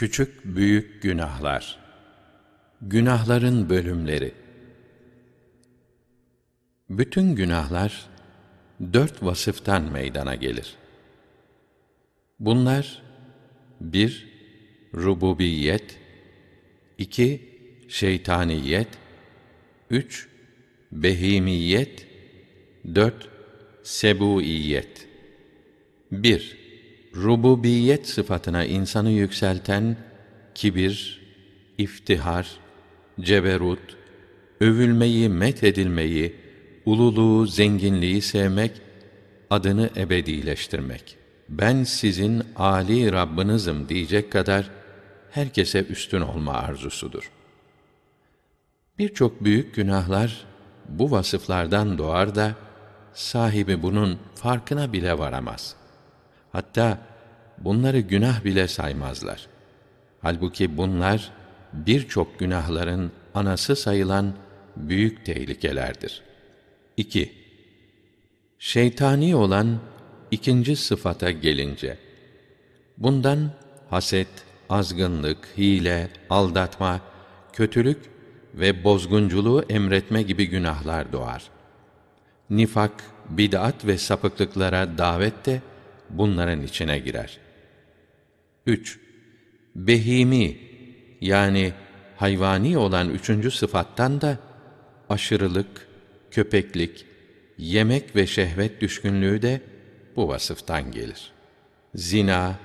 Küçük büyük günahlar. Günahların bölümleri. Bütün günahlar dört vasıftan meydana gelir. Bunlar bir rububiyet, iki şeytaniyet, üç behimiyet, dört sebuiyet. Bir rububiyet sıfatına insanı yükselten kibir, iftihar, ceberut, övülmeyi, met edilmeyi, ululuğu, zenginliği sevmek, adını ebedileştirmek. Ben sizin âli Rabbinizim diyecek kadar herkese üstün olma arzusudur. Birçok büyük günahlar bu vasıflardan doğar da sahibi bunun farkına bile varamaz.'' Hatta bunları günah bile saymazlar. Halbuki bunlar birçok günahların anası sayılan büyük tehlikelerdir. 2. Şeytani olan ikinci sıfata gelince bundan haset, azgınlık, hile, aldatma, kötülük ve bozgunculuğu emretme gibi günahlar doğar. Nifak, bid'at ve sapıklıklara davet de bunların içine girer. 3. Behimi yani hayvani olan üçüncü sıfattan da aşırılık, köpeklik, yemek ve şehvet düşkünlüğü de bu vasıftan gelir. Zina,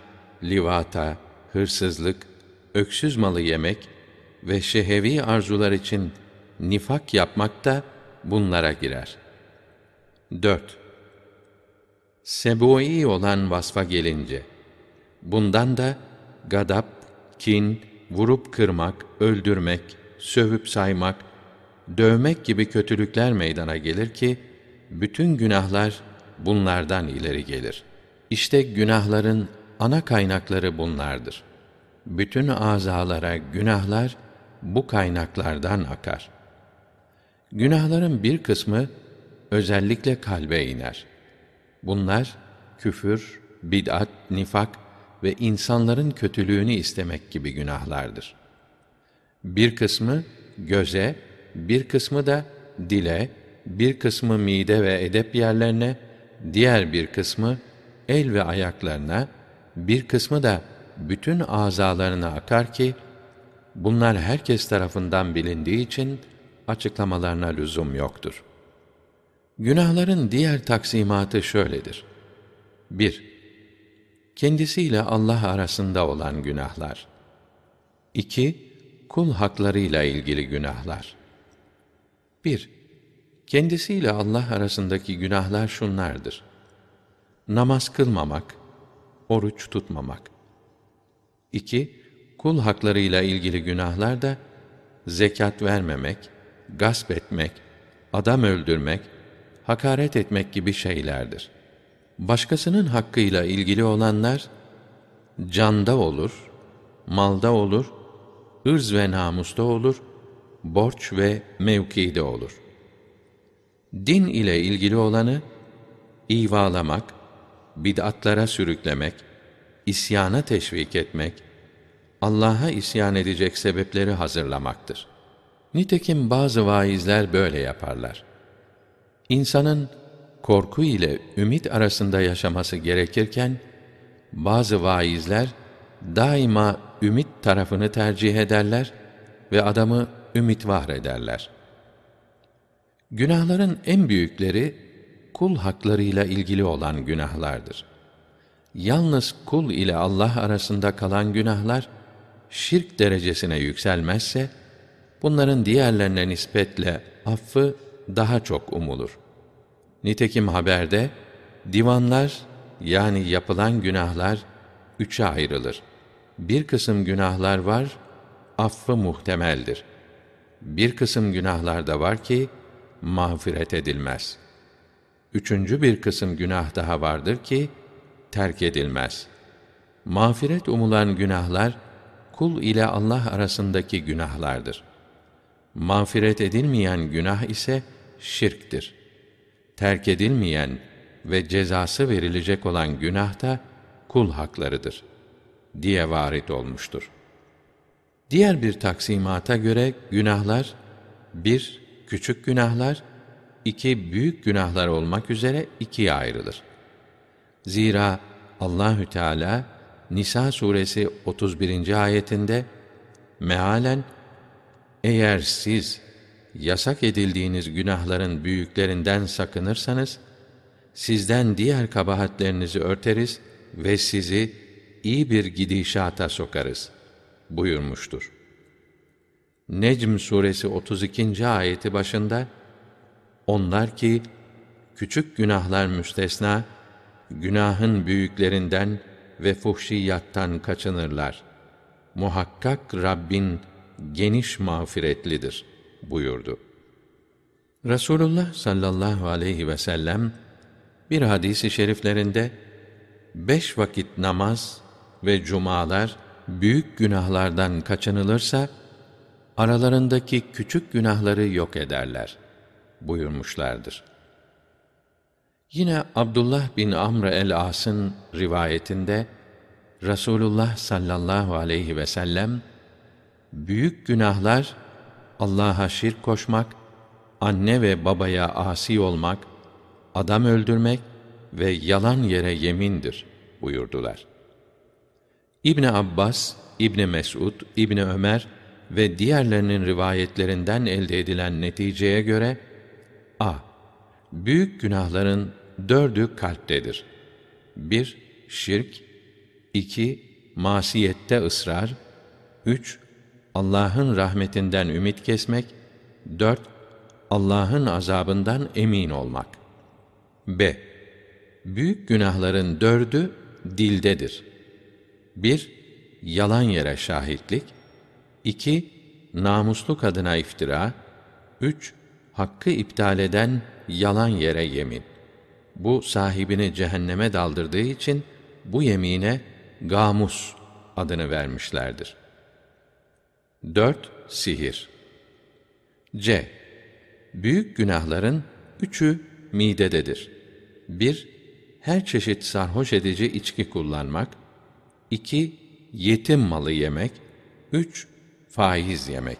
livata, hırsızlık, öksüz malı yemek ve şehevi arzular için nifak yapmak da bunlara girer. 4. Sebui olan vasfa gelince, bundan da gadap, kin, vurup kırmak, öldürmek, sövüp saymak, dövmek gibi kötülükler meydana gelir ki, bütün günahlar bunlardan ileri gelir. İşte günahların ana kaynakları bunlardır. Bütün azalara günahlar bu kaynaklardan akar. Günahların bir kısmı özellikle kalbe iner.'' Bunlar küfür, bid'at, nifak ve insanların kötülüğünü istemek gibi günahlardır. Bir kısmı göze, bir kısmı da dile, bir kısmı mide ve edep yerlerine, diğer bir kısmı el ve ayaklarına, bir kısmı da bütün azalarına akar ki, bunlar herkes tarafından bilindiği için açıklamalarına lüzum yoktur.'' Günahların diğer taksimatı şöyledir. 1. Kendisiyle Allah arasında olan günahlar. 2. Kul haklarıyla ilgili günahlar. 1. Kendisiyle Allah arasındaki günahlar şunlardır. Namaz kılmamak, oruç tutmamak. 2. Kul haklarıyla ilgili günahlar da zekat vermemek, gasp etmek, adam öldürmek, hakaret etmek gibi şeylerdir. Başkasının hakkıyla ilgili olanlar canda olur, malda olur, ırz ve namusta olur, borç ve mevkide olur. Din ile ilgili olanı ivalamak, bid'atlara sürüklemek, isyana teşvik etmek, Allah'a isyan edecek sebepleri hazırlamaktır. Nitekim bazı vaizler böyle yaparlar. İnsanın korku ile ümit arasında yaşaması gerekirken bazı vaizler daima ümit tarafını tercih ederler ve adamı ümit var ederler. Günahların en büyükleri kul haklarıyla ilgili olan günahlardır. Yalnız kul ile Allah arasında kalan günahlar şirk derecesine yükselmezse bunların diğerlerine nispetle affı daha çok umulur. Nitekim haberde divanlar yani yapılan günahlar üçe ayrılır. Bir kısım günahlar var, affı muhtemeldir. Bir kısım günahlar da var ki mağfiret edilmez. Üçüncü bir kısım günah daha vardır ki terk edilmez. Mağfiret umulan günahlar kul ile Allah arasındaki günahlardır. Mağfiret edilmeyen günah ise şirktir. Terk edilmeyen ve cezası verilecek olan günah da kul haklarıdır diye varit olmuştur. Diğer bir taksimata göre günahlar bir küçük günahlar, iki büyük günahlar olmak üzere ikiye ayrılır. Zira Allahü Teala Nisa suresi 31. ayetinde mealen eğer siz yasak edildiğiniz günahların büyüklerinden sakınırsanız sizden diğer kabahatlerinizi örteriz ve sizi iyi bir gidişata sokarız buyurmuştur. Necm suresi 32. ayeti başında onlar ki küçük günahlar müstesna günahın büyüklerinden ve fuhşiyattan kaçınırlar. Muhakkak Rabbin geniş mağfiretlidir buyurdu. Resulullah sallallahu aleyhi ve sellem bir hadisi şeriflerinde beş vakit namaz ve cumalar büyük günahlardan kaçınılırsa aralarındaki küçük günahları yok ederler buyurmuşlardır. Yine Abdullah bin Amr el-As'ın rivayetinde Rasulullah sallallahu aleyhi ve sellem büyük günahlar Allah'a şirk koşmak, anne ve babaya asi olmak, adam öldürmek ve yalan yere yemindir buyurdular. İbn Abbas, İbn Mesud, İbn Ömer ve diğerlerinin rivayetlerinden elde edilen neticeye göre a. Büyük günahların dördü kalptedir. 1. Şirk 2. Masiyette ısrar 3. Allah'ın rahmetinden ümit kesmek 4. Allah'ın azabından emin olmak. B. Büyük günahların dördü dildedir. 1. Yalan yere şahitlik 2. Namuslu kadına iftira 3. Hakkı iptal eden yalan yere yemin. Bu sahibini cehenneme daldırdığı için bu yemine gamus adını vermişlerdir. 4. Sihir C. Büyük günahların üçü midededir. 1. Her çeşit sarhoş edici içki kullanmak. 2. Yetim malı yemek. 3. Faiz yemek.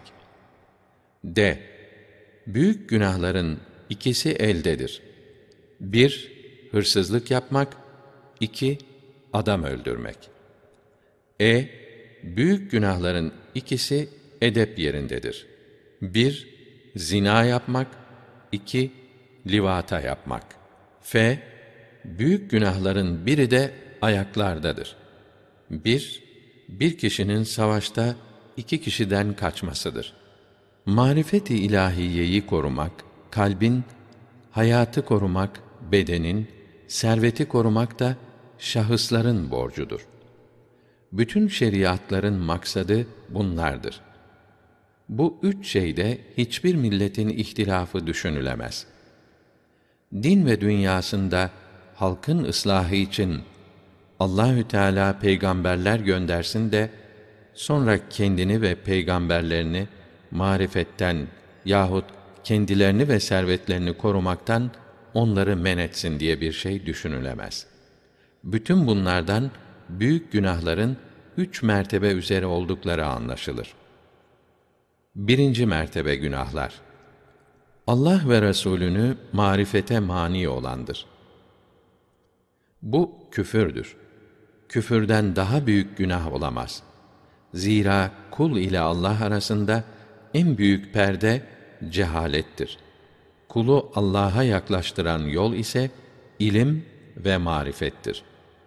D. Büyük günahların ikisi eldedir. 1. Hırsızlık yapmak. 2. Adam öldürmek. E. Büyük günahların ikisi edep yerindedir. 1. Zina yapmak. 2. Livata yapmak. F. Büyük günahların biri de ayaklardadır. 1. Bir kişinin savaşta iki kişiden kaçmasıdır. Marifeti ilahiyeyi korumak, kalbin, hayatı korumak, bedenin, serveti korumak da şahısların borcudur. Bütün şeriatların maksadı bunlardır. Bu üç şeyde hiçbir milletin ihtilafı düşünülemez. Din ve dünyasında halkın ıslahı için Allahü Teala peygamberler göndersin de sonra kendini ve peygamberlerini marifetten yahut kendilerini ve servetlerini korumaktan onları men etsin diye bir şey düşünülemez. Bütün bunlardan büyük günahların üç mertebe üzeri oldukları anlaşılır. Birinci mertebe günahlar. Allah ve Resulünü marifete mani olandır. Bu küfürdür. Küfürden daha büyük günah olamaz. Zira kul ile Allah arasında en büyük perde cehalettir. Kulu Allah'a yaklaştıran yol ise ilim ve marifettir.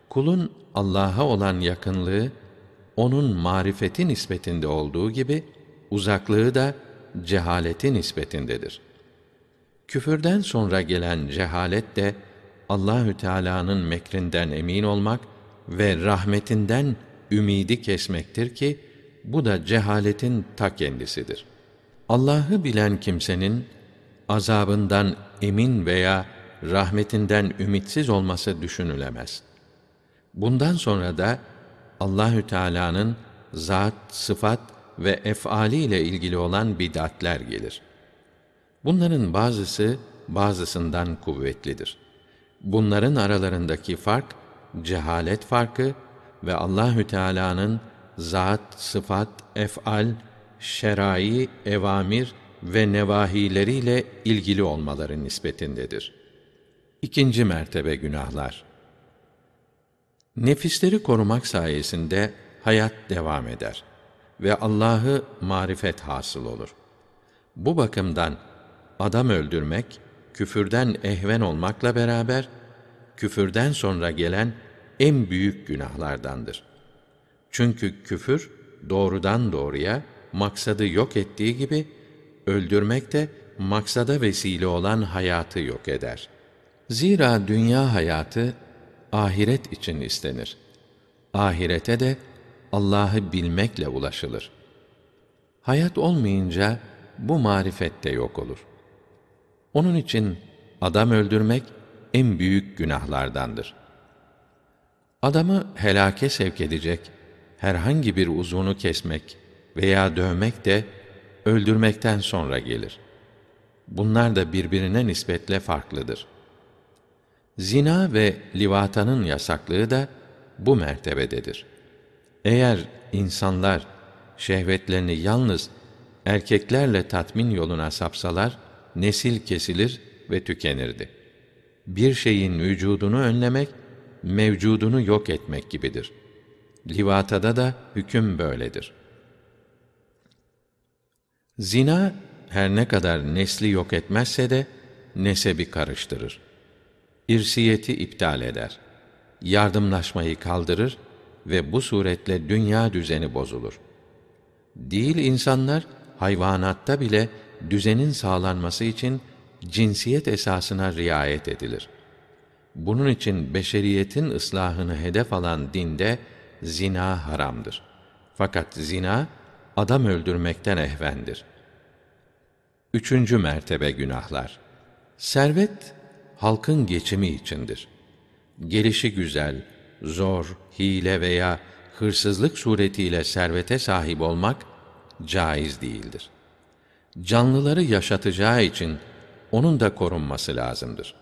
Kulun Allah'a olan yakınlığı onun marifeti nispetinde olduğu gibi uzaklığı da cehaleti nispetindedir. Küfürden sonra gelen cehalet de Allahü Teala'nın mekrinden emin olmak ve rahmetinden ümidi kesmektir ki bu da cehaletin ta kendisidir. Allah'ı bilen kimsenin azabından emin veya rahmetinden ümitsiz olması düşünülemez. Bundan sonra da Allahü Teala'nın zat, sıfat ve efali ile ilgili olan bid'atler gelir. Bunların bazısı bazısından kuvvetlidir. Bunların aralarındaki fark cehalet farkı ve Allahü Teala'nın zat, sıfat, ef'al, şerai, evamir ve nevahileriyle ilgili olmaları nispetindedir. İkinci mertebe günahlar. Nefisleri korumak sayesinde hayat devam eder ve Allah'ı marifet hasıl olur. Bu bakımdan adam öldürmek küfürden ehven olmakla beraber küfürden sonra gelen en büyük günahlardandır. Çünkü küfür doğrudan doğruya maksadı yok ettiği gibi öldürmek de maksada vesile olan hayatı yok eder. Zira dünya hayatı ahiret için istenir. Ahirete de Allah'ı bilmekle ulaşılır. Hayat olmayınca bu marifet de yok olur. Onun için adam öldürmek en büyük günahlardandır. Adamı helake sevk edecek herhangi bir uzunu kesmek veya dövmek de öldürmekten sonra gelir. Bunlar da birbirine nispetle farklıdır. Zina ve livatanın yasaklığı da bu mertebededir. Eğer insanlar şehvetlerini yalnız erkeklerle tatmin yoluna sapsalar, nesil kesilir ve tükenirdi. Bir şeyin vücudunu önlemek, mevcudunu yok etmek gibidir. Livatada da hüküm böyledir. Zina her ne kadar nesli yok etmezse de nesebi karıştırır. İrsiyeti iptal eder. Yardımlaşmayı kaldırır ve bu suretle dünya düzeni bozulur. Değil insanlar hayvanatta bile düzenin sağlanması için cinsiyet esasına riayet edilir. Bunun için beşeriyetin ıslahını hedef alan dinde zina haramdır. Fakat zina adam öldürmekten ehvendir. Üçüncü mertebe günahlar. Servet halkın geçimi içindir. Gelişi güzel, zor, hile veya hırsızlık suretiyle servete sahip olmak caiz değildir. Canlıları yaşatacağı için onun da korunması lazımdır.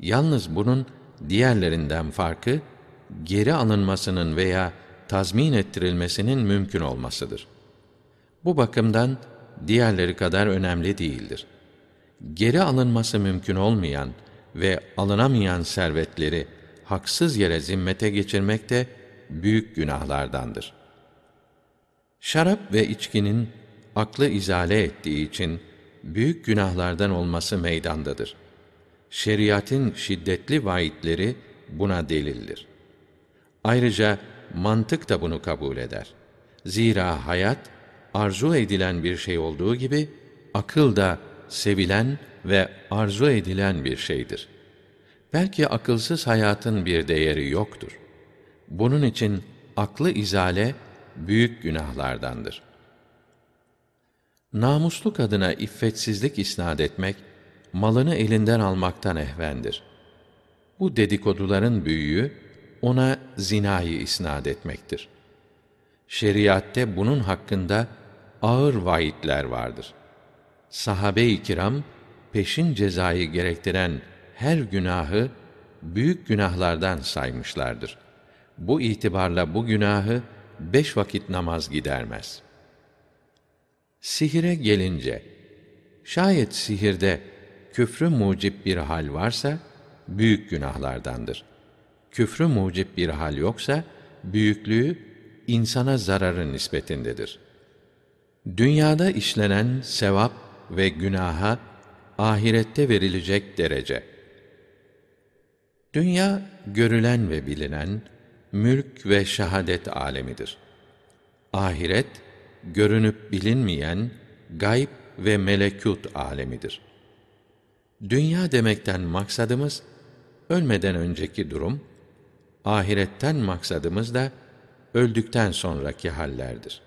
Yalnız bunun diğerlerinden farkı geri alınmasının veya tazmin ettirilmesinin mümkün olmasıdır. Bu bakımdan diğerleri kadar önemli değildir. Geri alınması mümkün olmayan ve alınamayan servetleri haksız yere zimmete geçirmek de büyük günahlardandır. Şarap ve içkinin aklı izale ettiği için büyük günahlardan olması meydandadır. Şeriatın şiddetli vaidleri buna delildir. Ayrıca mantık da bunu kabul eder. Zira hayat arzu edilen bir şey olduğu gibi akıl da sevilen ve arzu edilen bir şeydir. Belki akılsız hayatın bir değeri yoktur. Bunun için aklı izale büyük günahlardandır. Namuslu kadına iffetsizlik isnat etmek, malını elinden almaktan ehvendir. Bu dedikoduların büyüğü, ona zinayı isnat etmektir. Şeriatte bunun hakkında ağır vaidler vardır. Sahabe-i kiram, peşin cezayı gerektiren her günahı büyük günahlardan saymışlardır. Bu itibarla bu günahı beş vakit namaz gidermez. Sihire gelince, şayet sihirde küfrü mucip bir hal varsa, büyük günahlardandır. Küfrü mucip bir hal yoksa, büyüklüğü insana zararı nispetindedir. Dünyada işlenen sevap ve günaha ahirette verilecek derece. Dünya görülen ve bilinen mülk ve şahadet alemidir. Ahiret görünüp bilinmeyen gayb ve melekut alemidir. Dünya demekten maksadımız ölmeden önceki durum, ahiretten maksadımız da öldükten sonraki hallerdir.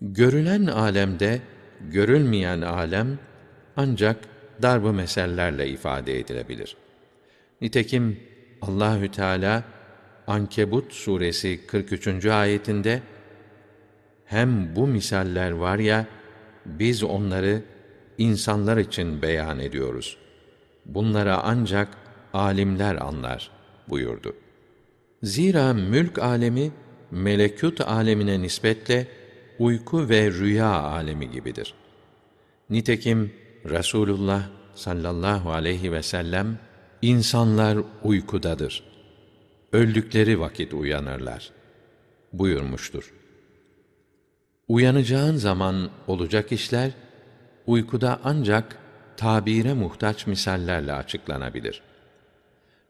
Görülen alemde görülmeyen alem ancak darb-ı mesellerle ifade edilebilir. Nitekim Allahü Teala Ankebut suresi 43. ayetinde hem bu misaller var ya biz onları insanlar için beyan ediyoruz. Bunlara ancak alimler anlar buyurdu. Zira mülk alemi melekut alemine nispetle uyku ve rüya alemi gibidir. Nitekim Rasulullah sallallahu aleyhi ve sellem insanlar uykudadır. Öldükleri vakit uyanırlar buyurmuştur. Uyanacağın zaman olacak işler uykuda ancak tabire muhtaç misallerle açıklanabilir.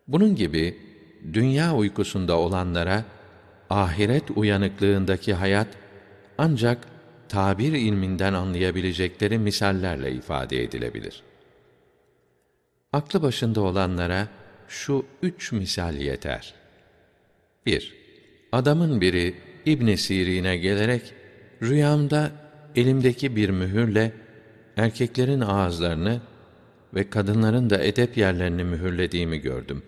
Bunun gibi dünya uykusunda olanlara ahiret uyanıklığındaki hayat ancak tabir ilminden anlayabilecekleri misallerle ifade edilebilir. Aklı başında olanlara şu üç misal yeter. 1. Adamın biri İbn Sirin'e gelerek rüyamda elimdeki bir mühürle erkeklerin ağızlarını ve kadınların da edep yerlerini mühürlediğimi gördüm.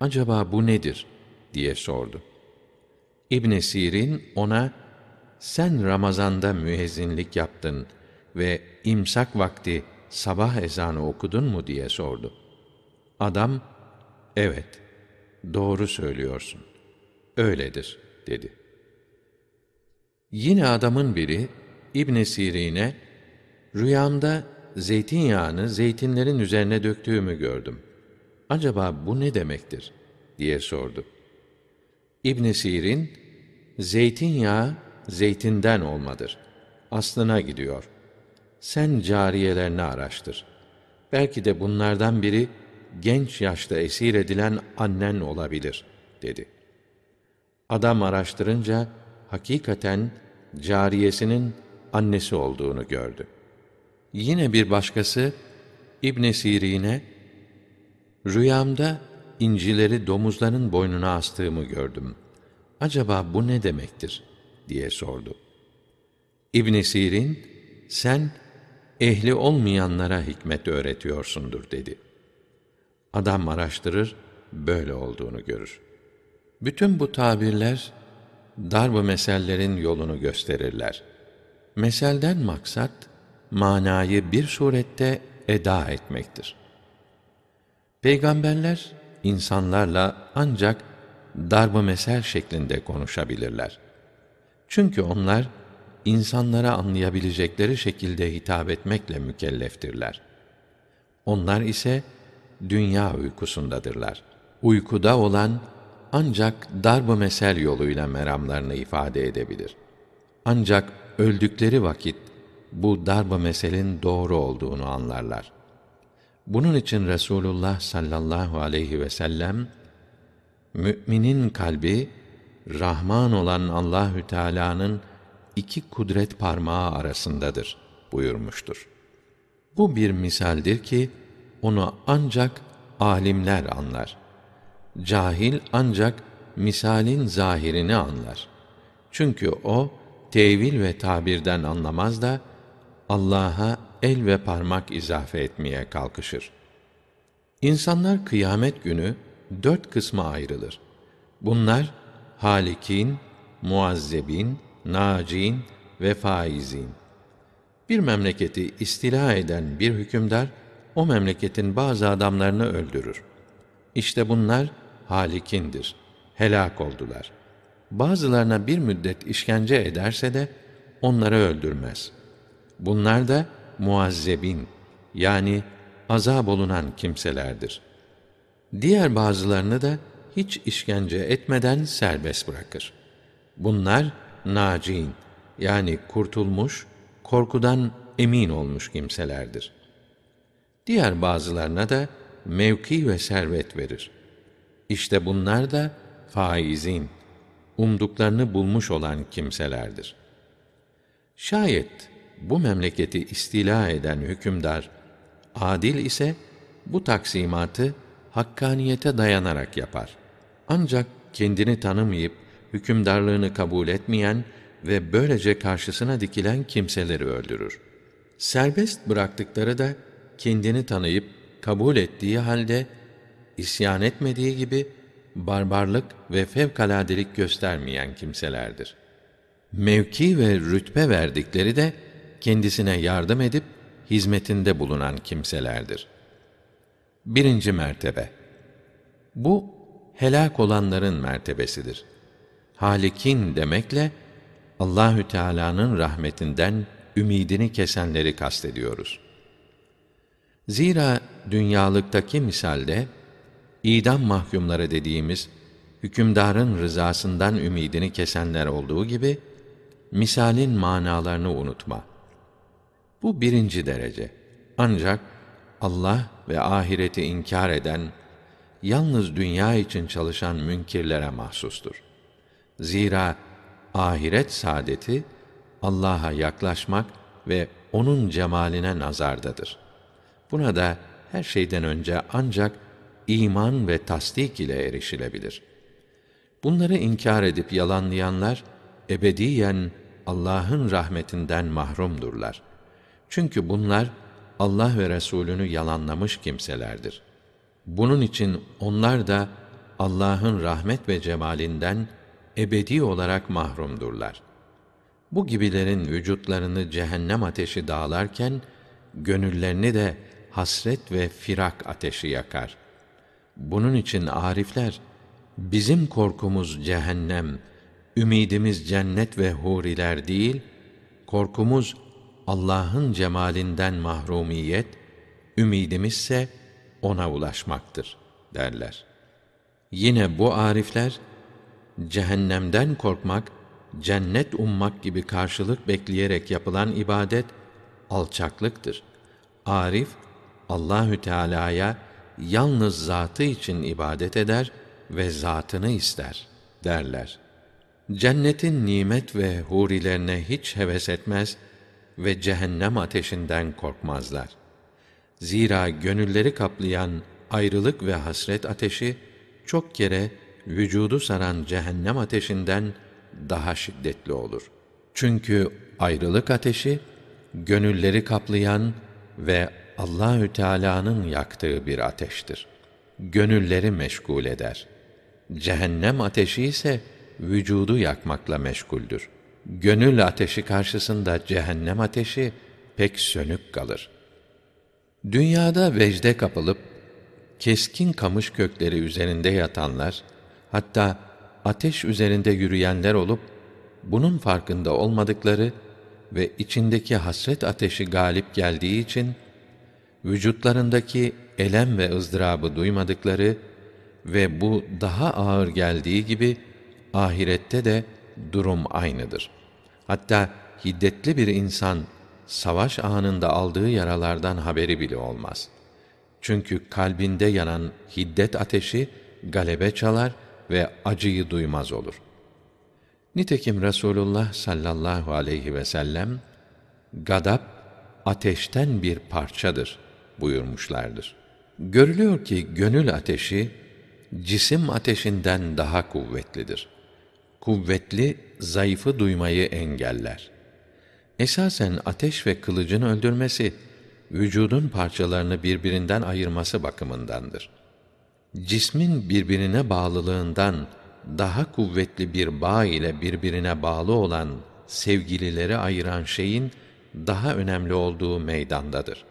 Acaba bu nedir? diye sordu. İbn Sirin ona sen Ramazan'da müezzinlik yaptın ve imsak vakti sabah ezanı okudun mu diye sordu. Adam, evet, doğru söylüyorsun. Öyledir, dedi. Yine adamın biri, İbn Sirin'e, rüyamda zeytinyağını zeytinlerin üzerine döktüğümü gördüm. Acaba bu ne demektir? diye sordu. İbn Sirin, zeytinyağı zeytinden olmadır. Aslına gidiyor. Sen cariyelerini araştır. Belki de bunlardan biri genç yaşta esir edilen annen olabilir, dedi. Adam araştırınca hakikaten cariyesinin annesi olduğunu gördü. Yine bir başkası İbn Sirin'e rüyamda incileri domuzların boynuna astığımı gördüm. Acaba bu ne demektir diye sordu. İbn Sirin sen ehli olmayanlara hikmet öğretiyorsundur dedi. Adam araştırır, böyle olduğunu görür. Bütün bu tabirler darb-ı mesellerin yolunu gösterirler. Meselden maksat manayı bir surette eda etmektir. Peygamberler insanlarla ancak darb-ı mesel şeklinde konuşabilirler. Çünkü onlar insanlara anlayabilecekleri şekilde hitap etmekle mükelleftirler. Onlar ise dünya uykusundadırlar. Uykuda olan ancak darb-ı mesel yoluyla meramlarını ifade edebilir. Ancak öldükleri vakit bu darb-ı meselin doğru olduğunu anlarlar. Bunun için Resulullah sallallahu aleyhi ve sellem müminin kalbi Rahman olan Allahü Teala'nın iki kudret parmağı arasındadır buyurmuştur. Bu bir misaldir ki onu ancak alimler anlar. Cahil ancak misalin zahirini anlar. Çünkü o tevil ve tabirden anlamaz da Allah'a el ve parmak izafe etmeye kalkışır. İnsanlar kıyamet günü dört kısma ayrılır. Bunlar halikin, muazzebin, nacin ve faizin. Bir memleketi istila eden bir hükümdar o memleketin bazı adamlarını öldürür. İşte bunlar halikindir. Helak oldular. Bazılarına bir müddet işkence ederse de onları öldürmez. Bunlar da muazzebin yani azab olunan kimselerdir. Diğer bazılarını da hiç işkence etmeden serbest bırakır. Bunlar nacin yani kurtulmuş, korkudan emin olmuş kimselerdir. Diğer bazılarına da mevki ve servet verir. İşte bunlar da faizin, umduklarını bulmuş olan kimselerdir. Şayet bu memleketi istila eden hükümdar adil ise bu taksimatı hakkaniyete dayanarak yapar. Ancak kendini tanımayıp hükümdarlığını kabul etmeyen ve böylece karşısına dikilen kimseleri öldürür. Serbest bıraktıkları da kendini tanıyıp kabul ettiği halde isyan etmediği gibi barbarlık ve fevkaladelik göstermeyen kimselerdir. Mevki ve rütbe verdikleri de kendisine yardım edip hizmetinde bulunan kimselerdir. Birinci mertebe Bu helak olanların mertebesidir. halikin demekle Allahü Teala'nın rahmetinden ümidini kesenleri kastediyoruz. Zira dünyalıktaki misalde idam mahkumları dediğimiz hükümdarın rızasından ümidini kesenler olduğu gibi misalin manalarını unutma. Bu birinci derece. Ancak Allah ve ahireti inkar eden, yalnız dünya için çalışan münkirlere mahsustur. Zira ahiret saadeti Allah'a yaklaşmak ve onun cemaline nazardadır. Buna da her şeyden önce ancak iman ve tasdik ile erişilebilir. Bunları inkar edip yalanlayanlar ebediyen Allah'ın rahmetinden mahrumdurlar. Çünkü bunlar Allah ve Resulünü yalanlamış kimselerdir. Bunun için onlar da Allah'ın rahmet ve cemalinden ebedi olarak mahrumdurlar. Bu gibilerin vücutlarını cehennem ateşi dağlarken gönüllerini de hasret ve firak ateşi yakar. Bunun için arifler bizim korkumuz cehennem, ümidimiz cennet ve huriler değil, korkumuz Allah'ın cemalinden mahrumiyet, ümidimizse ona ulaşmaktır derler. Yine bu arifler cehennemden korkmak, cennet ummak gibi karşılık bekleyerek yapılan ibadet alçaklıktır. Arif Allahü Teala'ya yalnız zatı için ibadet eder ve zatını ister derler. Cennetin nimet ve hurilerine hiç heves etmez ve cehennem ateşinden korkmazlar. Zira gönülleri kaplayan ayrılık ve hasret ateşi çok kere vücudu saran cehennem ateşinden daha şiddetli olur. Çünkü ayrılık ateşi gönülleri kaplayan ve Allahü Teala'nın yaktığı bir ateştir. Gönülleri meşgul eder. Cehennem ateşi ise vücudu yakmakla meşguldür. Gönül ateşi karşısında cehennem ateşi pek sönük kalır. Dünyada vecde kapılıp keskin kamış kökleri üzerinde yatanlar, hatta ateş üzerinde yürüyenler olup bunun farkında olmadıkları ve içindeki hasret ateşi galip geldiği için vücutlarındaki elem ve ızdırabı duymadıkları ve bu daha ağır geldiği gibi ahirette de durum aynıdır. Hatta hiddetli bir insan savaş anında aldığı yaralardan haberi bile olmaz. Çünkü kalbinde yanan hiddet ateşi galebe çalar ve acıyı duymaz olur. Nitekim Resulullah sallallahu aleyhi ve sellem gadap ateşten bir parçadır buyurmuşlardır. Görülüyor ki gönül ateşi cisim ateşinden daha kuvvetlidir. Kuvvetli zayıfı duymayı engeller. Esasen ateş ve kılıcın öldürmesi vücudun parçalarını birbirinden ayırması bakımındandır. Cismin birbirine bağlılığından daha kuvvetli bir bağ ile birbirine bağlı olan sevgilileri ayıran şeyin daha önemli olduğu meydandadır.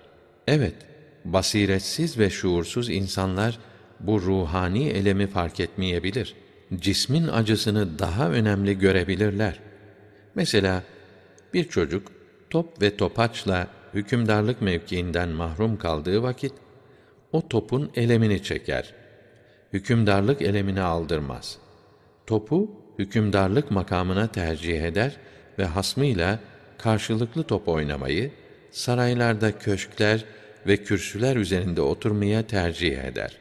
Evet, basiretsiz ve şuursuz insanlar bu ruhani elemi fark etmeyebilir. Cismin acısını daha önemli görebilirler. Mesela bir çocuk top ve topaçla hükümdarlık mevkiinden mahrum kaldığı vakit o topun elemini çeker. Hükümdarlık elemini aldırmaz. Topu hükümdarlık makamına tercih eder ve hasmıyla karşılıklı top oynamayı, saraylarda köşkler ve kürsüler üzerinde oturmaya tercih eder.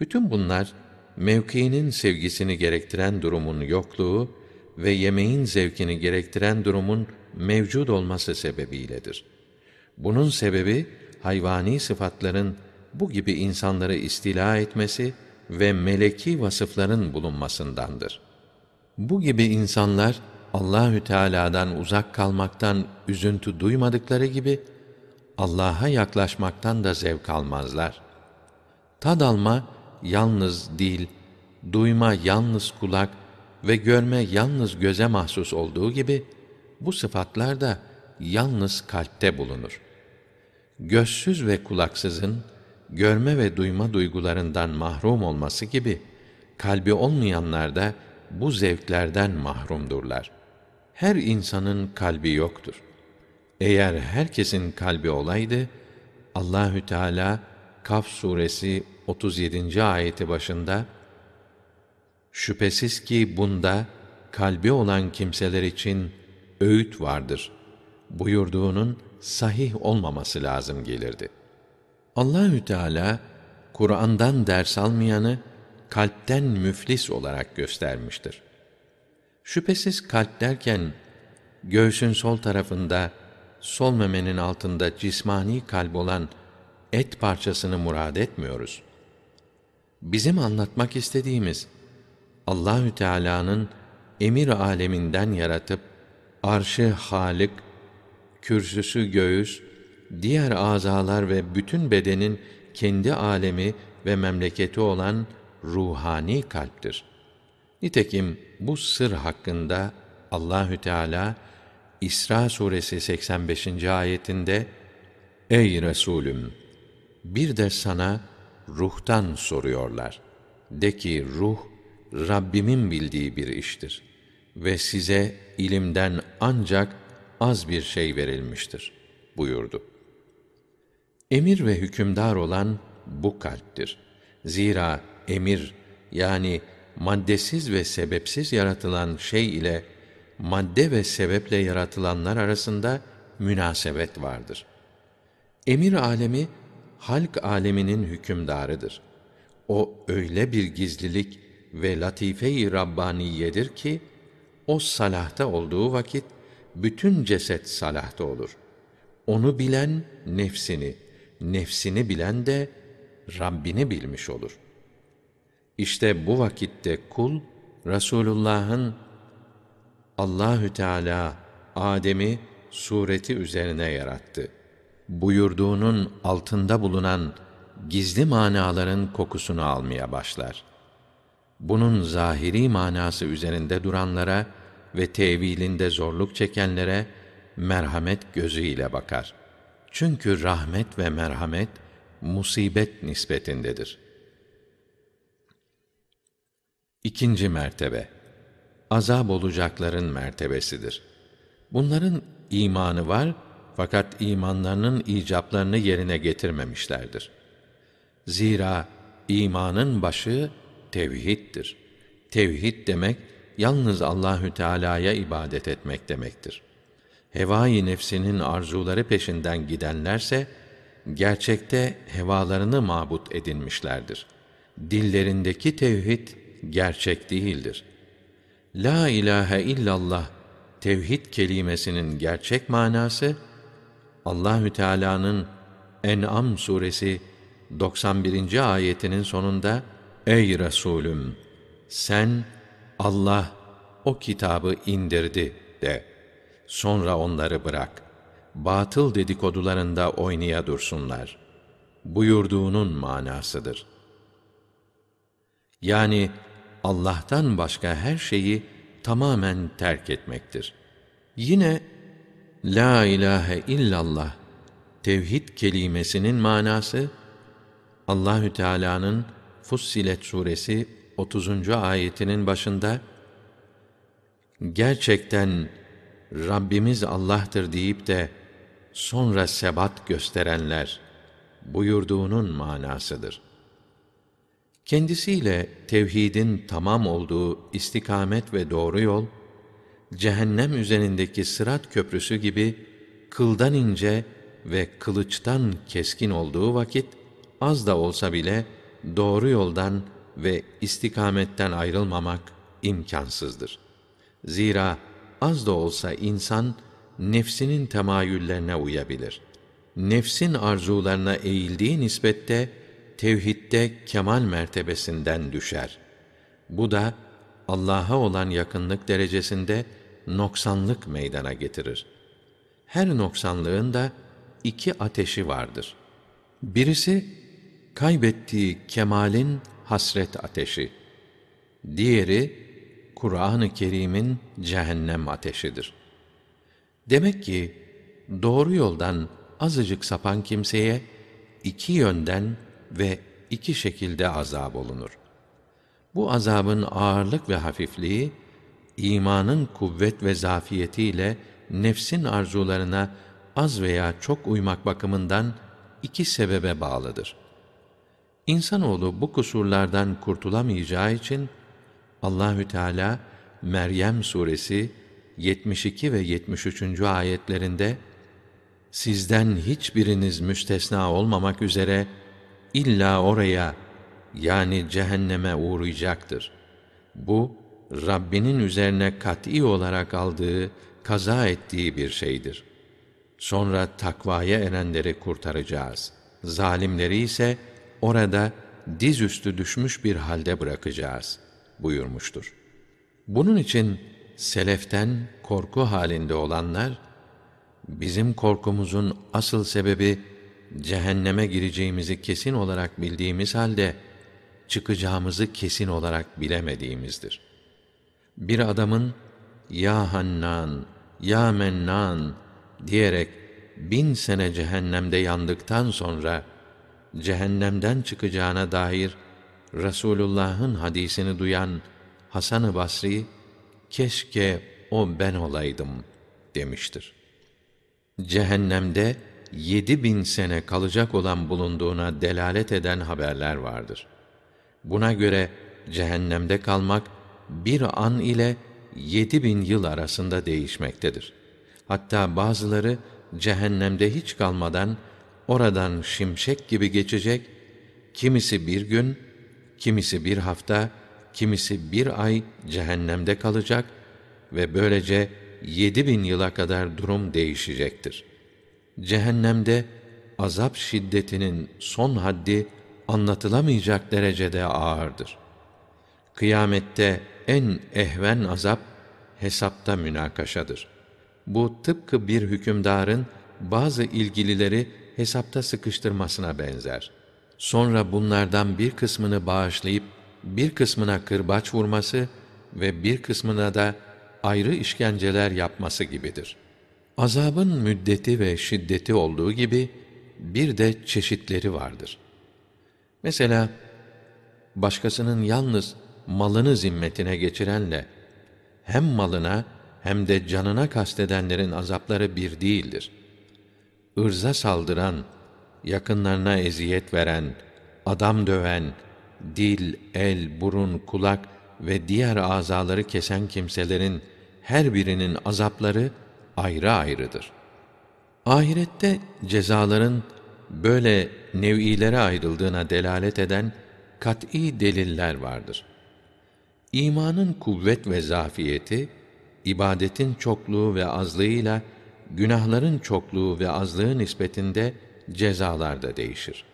Bütün bunlar mevkiinin sevgisini gerektiren durumun yokluğu ve yemeğin zevkini gerektiren durumun mevcud olması sebebiyledir. Bunun sebebi hayvani sıfatların bu gibi insanları istila etmesi ve meleki vasıfların bulunmasındandır. Bu gibi insanlar Allahü Teala'dan uzak kalmaktan üzüntü duymadıkları gibi Allah'a yaklaşmaktan da zevk almazlar. Tad alma yalnız dil, duyma yalnız kulak ve görme yalnız göze mahsus olduğu gibi bu sıfatlar da yalnız kalpte bulunur. Gözsüz ve kulaksızın görme ve duyma duygularından mahrum olması gibi kalbi olmayanlar da bu zevklerden mahrumdurlar. Her insanın kalbi yoktur. Eğer herkesin kalbi olaydı, Allahü Teala Kaf suresi 37. ayeti başında Şüphesiz ki bunda kalbi olan kimseler için öğüt vardır buyurduğunun sahih olmaması lazım gelirdi. Allahü Teala Kur'an'dan ders almayanı kalpten müflis olarak göstermiştir. Şüphesiz kalp derken göğsün sol tarafında sol memenin altında cismani kalp olan et parçasını murad etmiyoruz. Bizim anlatmak istediğimiz Allahü Teala'nın emir aleminden yaratıp arşı halik, kürsüsü göğüs, diğer azalar ve bütün bedenin kendi alemi ve memleketi olan ruhani kalptir. Nitekim bu sır hakkında Allahü Teala İsra suresi 85. ayetinde Ey Resulüm bir de sana ruhtan soruyorlar. De ki ruh Rabbimin bildiği bir iştir ve size ilimden ancak az bir şey verilmiştir buyurdu. Emir ve hükümdar olan bu kalptir. Zira emir yani maddesiz ve sebepsiz yaratılan şey ile madde ve sebeple yaratılanlar arasında münasebet vardır. Emir alemi halk aleminin hükümdarıdır. O öyle bir gizlilik ve latife-i rabbaniyedir ki o salahta olduğu vakit bütün ceset salahta olur. Onu bilen nefsini, nefsini bilen de Rabbini bilmiş olur. İşte bu vakitte kul Rasulullah'ın Allahü Teala Adem'i sureti üzerine yarattı. Buyurduğunun altında bulunan gizli manaların kokusunu almaya başlar. Bunun zahiri manası üzerinde duranlara ve tevilinde zorluk çekenlere merhamet gözüyle bakar. Çünkü rahmet ve merhamet musibet nispetindedir. İkinci mertebe azab olacakların mertebesidir. Bunların imanı var fakat imanlarının icaplarını yerine getirmemişlerdir. Zira imanın başı tevhiddir. Tevhid demek yalnız Allahü Teala'ya ibadet etmek demektir. Hevai nefsinin arzuları peşinden gidenlerse gerçekte hevalarını mabut edinmişlerdir. Dillerindeki tevhid gerçek değildir. La ilahe illallah tevhid kelimesinin gerçek manası Allahü Teala'nın En'am suresi 91. ayetinin sonunda Ey Resulüm sen Allah o kitabı indirdi de sonra onları bırak batıl dedikodularında oynaya dursunlar buyurduğunun manasıdır. Yani Allah'tan başka her şeyi tamamen terk etmektir. Yine la ilahe illallah tevhid kelimesinin manası Allahü Teala'nın Fussilet suresi 30. ayetinin başında gerçekten Rabbimiz Allah'tır deyip de sonra sebat gösterenler buyurduğunun manasıdır. Kendisiyle tevhidin tamam olduğu istikamet ve doğru yol, cehennem üzerindeki sırat köprüsü gibi kıldan ince ve kılıçtan keskin olduğu vakit az da olsa bile doğru yoldan ve istikametten ayrılmamak imkansızdır. Zira az da olsa insan nefsinin temayüllerine uyabilir. Nefsin arzularına eğildiği nispette tevhidde kemal mertebesinden düşer. Bu da Allah'a olan yakınlık derecesinde noksanlık meydana getirir. Her noksanlığın da iki ateşi vardır. Birisi kaybettiği kemalin hasret ateşi. Diğeri Kur'an-ı Kerim'in cehennem ateşidir. Demek ki doğru yoldan azıcık sapan kimseye iki yönden ve iki şekilde azab olunur. Bu azabın ağırlık ve hafifliği imanın kuvvet ve zafiyetiyle nefsin arzularına az veya çok uymak bakımından iki sebebe bağlıdır. İnsanoğlu bu kusurlardan kurtulamayacağı için Allahü Teala Meryem suresi 72 ve 73. ayetlerinde sizden hiçbiriniz müstesna olmamak üzere illa oraya yani cehenneme uğrayacaktır. Bu Rabbinin üzerine kat'î olarak aldığı, kaza ettiği bir şeydir. Sonra takvaya erenleri kurtaracağız. Zalimleri ise orada dizüstü düşmüş bir halde bırakacağız buyurmuştur. Bunun için seleften korku halinde olanlar bizim korkumuzun asıl sebebi cehenneme gireceğimizi kesin olarak bildiğimiz halde çıkacağımızı kesin olarak bilemediğimizdir. Bir adamın ya Hannan, ya Mennan diyerek bin sene cehennemde yandıktan sonra cehennemden çıkacağına dair Resulullah'ın hadisini duyan Hasan-ı Basri keşke o ben olaydım demiştir. Cehennemde yedi bin sene kalacak olan bulunduğuna delalet eden haberler vardır. Buna göre cehennemde kalmak bir an ile yedi bin yıl arasında değişmektedir. Hatta bazıları cehennemde hiç kalmadan oradan şimşek gibi geçecek, kimisi bir gün, kimisi bir hafta, kimisi bir ay cehennemde kalacak ve böylece yedi bin yıla kadar durum değişecektir. Cehennemde azap şiddetinin son haddi anlatılamayacak derecede ağırdır. Kıyamette en ehven azap hesapta münakaşadır. Bu tıpkı bir hükümdarın bazı ilgilileri hesapta sıkıştırmasına benzer. Sonra bunlardan bir kısmını bağışlayıp bir kısmına kırbaç vurması ve bir kısmına da ayrı işkenceler yapması gibidir. Azabın müddeti ve şiddeti olduğu gibi bir de çeşitleri vardır. Mesela başkasının yalnız malını zimmetine geçirenle hem malına hem de canına kastedenlerin azapları bir değildir. Irza saldıran, yakınlarına eziyet veren, adam döven, dil, el, burun, kulak ve diğer azaları kesen kimselerin her birinin azapları ayrı ayrıdır. Ahirette cezaların böyle nev'ilere ayrıldığına delalet eden kat'î deliller vardır. İmanın kuvvet ve zafiyeti, ibadetin çokluğu ve azlığıyla günahların çokluğu ve azlığı nispetinde cezalarda değişir.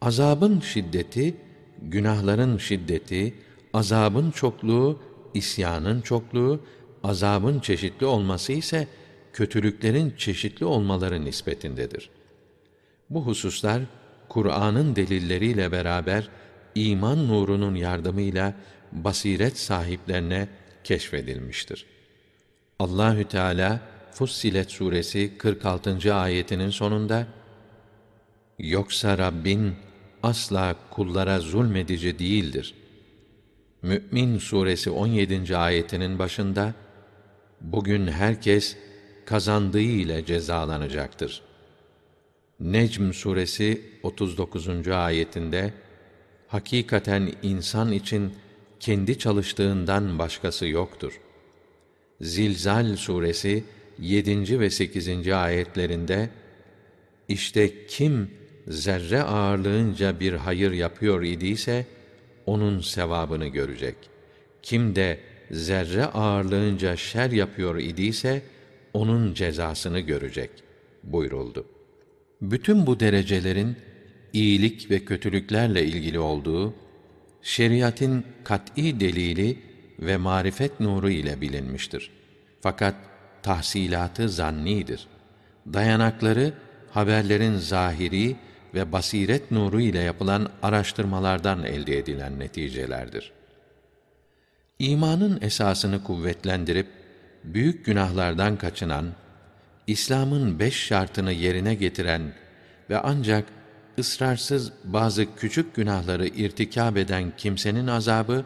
Azabın şiddeti, günahların şiddeti, azabın çokluğu, isyanın çokluğu, azabın çeşitli olması ise kötülüklerin çeşitli olmaları nispetindedir. Bu hususlar Kur'an'ın delilleriyle beraber iman nurunun yardımıyla basiret sahiplerine keşfedilmiştir. Allahü Teala Fussilet suresi 46. ayetinin sonunda Yoksa Rabbin asla kullara zulmedici değildir. Mü'min suresi 17. ayetinin başında bugün herkes kazandığı ile cezalanacaktır. Necm suresi 39. ayetinde hakikaten insan için kendi çalıştığından başkası yoktur. Zilzal suresi 7. ve 8. ayetlerinde işte kim zerre ağırlığınca bir hayır yapıyor idiyse onun sevabını görecek. Kim de zerre ağırlığınca şer yapıyor idiyse onun cezasını görecek buyuruldu. Bütün bu derecelerin iyilik ve kötülüklerle ilgili olduğu şeriatin kat'î delili ve marifet nuru ile bilinmiştir. Fakat tahsilatı zannidir. Dayanakları haberlerin zahiri ve basiret nuru ile yapılan araştırmalardan elde edilen neticelerdir. İmanın esasını kuvvetlendirip büyük günahlardan kaçınan, İslam'ın beş şartını yerine getiren ve ancak ısrarsız bazı küçük günahları irtikab eden kimsenin azabı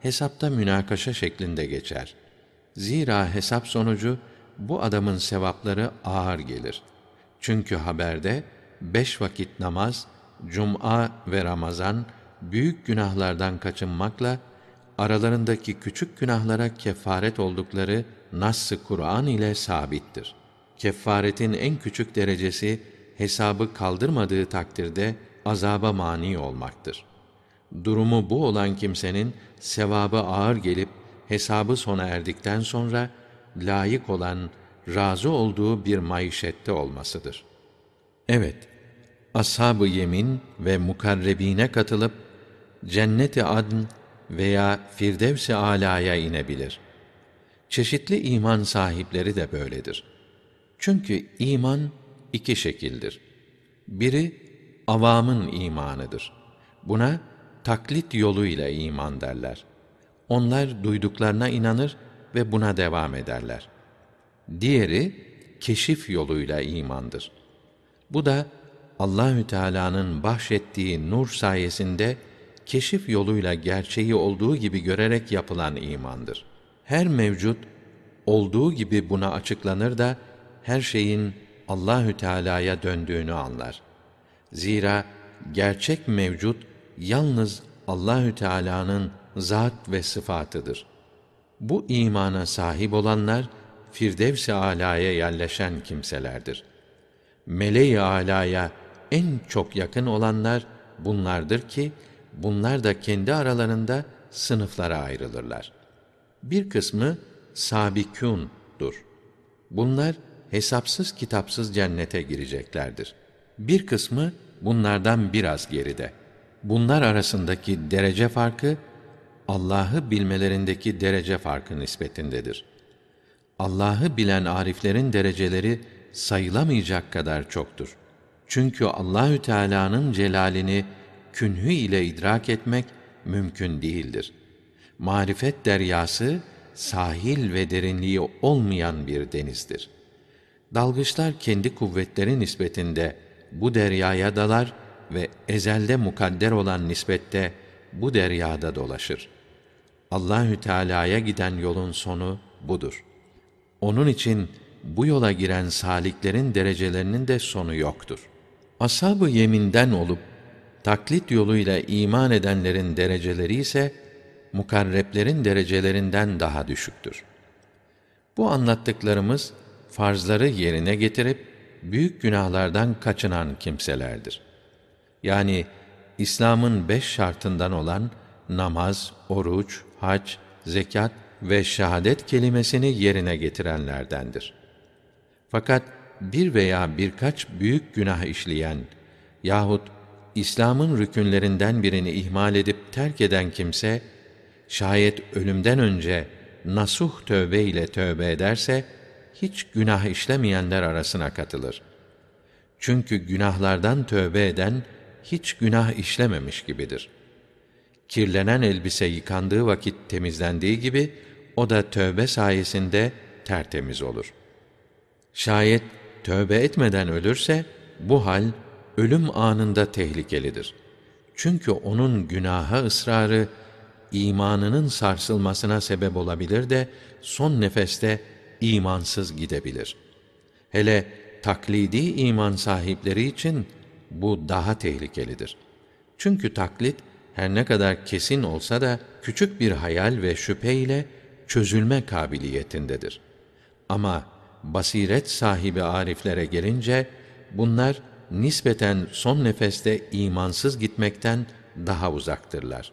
hesapta münakaşa şeklinde geçer. Zira hesap sonucu bu adamın sevapları ağır gelir. Çünkü haberde beş vakit namaz, cuma ve ramazan büyük günahlardan kaçınmakla aralarındaki küçük günahlara kefaret oldukları Nass-ı Kur'an ile sabittir. Kefaretin en küçük derecesi hesabı kaldırmadığı takdirde azaba mani olmaktır. Durumu bu olan kimsenin sevabı ağır gelip hesabı sona erdikten sonra layık olan, razı olduğu bir maişette olmasıdır. Evet, ashab-ı yemin ve mukarrebine katılıp cennet-i adn veya firdevs-i alaya inebilir. Çeşitli iman sahipleri de böyledir. Çünkü iman iki şekildir. Biri avamın imanıdır. Buna taklit yoluyla iman derler. Onlar duyduklarına inanır ve buna devam ederler. Diğeri keşif yoluyla imandır. Bu da Allahü Teala'nın bahşettiği nur sayesinde keşif yoluyla gerçeği olduğu gibi görerek yapılan imandır. Her mevcut olduğu gibi buna açıklanır da her şeyin Allahü Teala'ya döndüğünü anlar. Zira gerçek mevcut yalnız Allahü Teala'nın zat ve sıfatıdır. Bu imana sahip olanlar Firdevs-i Alâ'ya yerleşen kimselerdir. Meleği Alâ'ya en çok yakın olanlar bunlardır ki bunlar da kendi aralarında sınıflara ayrılırlar. Bir kısmı sabikûndur. Bunlar hesapsız kitapsız cennete gireceklerdir. Bir kısmı bunlardan biraz geride. Bunlar arasındaki derece farkı Allah'ı bilmelerindeki derece farkı nispetindedir. Allah'ı bilen ariflerin dereceleri sayılamayacak kadar çoktur. Çünkü Allahü Teala'nın celalini künhü ile idrak etmek mümkün değildir. Marifet deryası sahil ve derinliği olmayan bir denizdir. Dalgıçlar kendi kuvvetleri nispetinde bu deryaya dalar ve ezelde mukadder olan nispette bu deryada dolaşır. Allahü Teala'ya giden yolun sonu budur. Onun için bu yola giren saliklerin derecelerinin de sonu yoktur. Ashab-ı yeminden olup taklit yoluyla iman edenlerin dereceleri ise mukarreplerin derecelerinden daha düşüktür. Bu anlattıklarımız farzları yerine getirip büyük günahlardan kaçınan kimselerdir. Yani İslam'ın beş şartından olan namaz, oruç, hac, zekat ve şehadet kelimesini yerine getirenlerdendir. Fakat bir veya birkaç büyük günah işleyen yahut İslam'ın rükünlerinden birini ihmal edip terk eden kimse şayet ölümden önce nasuh tövbe ile tövbe ederse hiç günah işlemeyenler arasına katılır. Çünkü günahlardan tövbe eden hiç günah işlememiş gibidir. Kirlenen elbise yıkandığı vakit temizlendiği gibi o da tövbe sayesinde tertemiz olur. Şayet tövbe etmeden ölürse bu hal ölüm anında tehlikelidir. Çünkü onun günaha ısrarı imanının sarsılmasına sebep olabilir de son nefeste imansız gidebilir. Hele taklidi iman sahipleri için bu daha tehlikelidir. Çünkü taklit her ne kadar kesin olsa da küçük bir hayal ve şüpheyle çözülme kabiliyetindedir. Ama basiret sahibi ariflere gelince bunlar nispeten son nefeste imansız gitmekten daha uzaktırlar.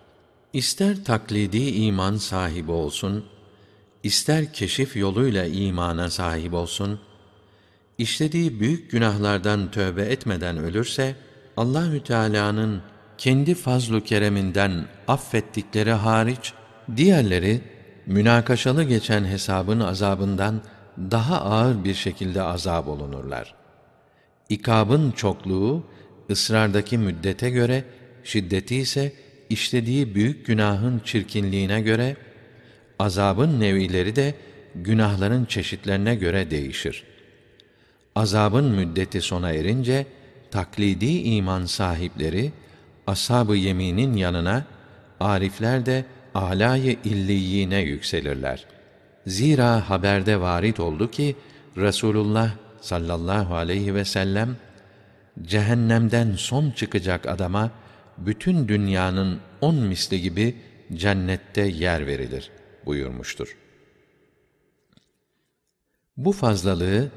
İster taklidi iman sahibi olsun, ister keşif yoluyla imana sahip olsun, işlediği büyük günahlardan tövbe etmeden ölürse Allahü Teala'nın kendi fazlu kereminden affettikleri hariç diğerleri münakaşalı geçen hesabın azabından daha ağır bir şekilde azab olunurlar. İkabın çokluğu ısrardaki müddete göre, şiddeti ise işlediği büyük günahın çirkinliğine göre, azabın nevileri de günahların çeşitlerine göre değişir. Azabın müddeti sona erince taklidi iman sahipleri ashab-ı yeminin yanına arifler de âlâ-yı illiyine yükselirler. Zira haberde varit oldu ki Resulullah sallallahu aleyhi ve sellem cehennemden son çıkacak adama bütün dünyanın on misli gibi cennette yer verilir buyurmuştur. Bu fazlalığı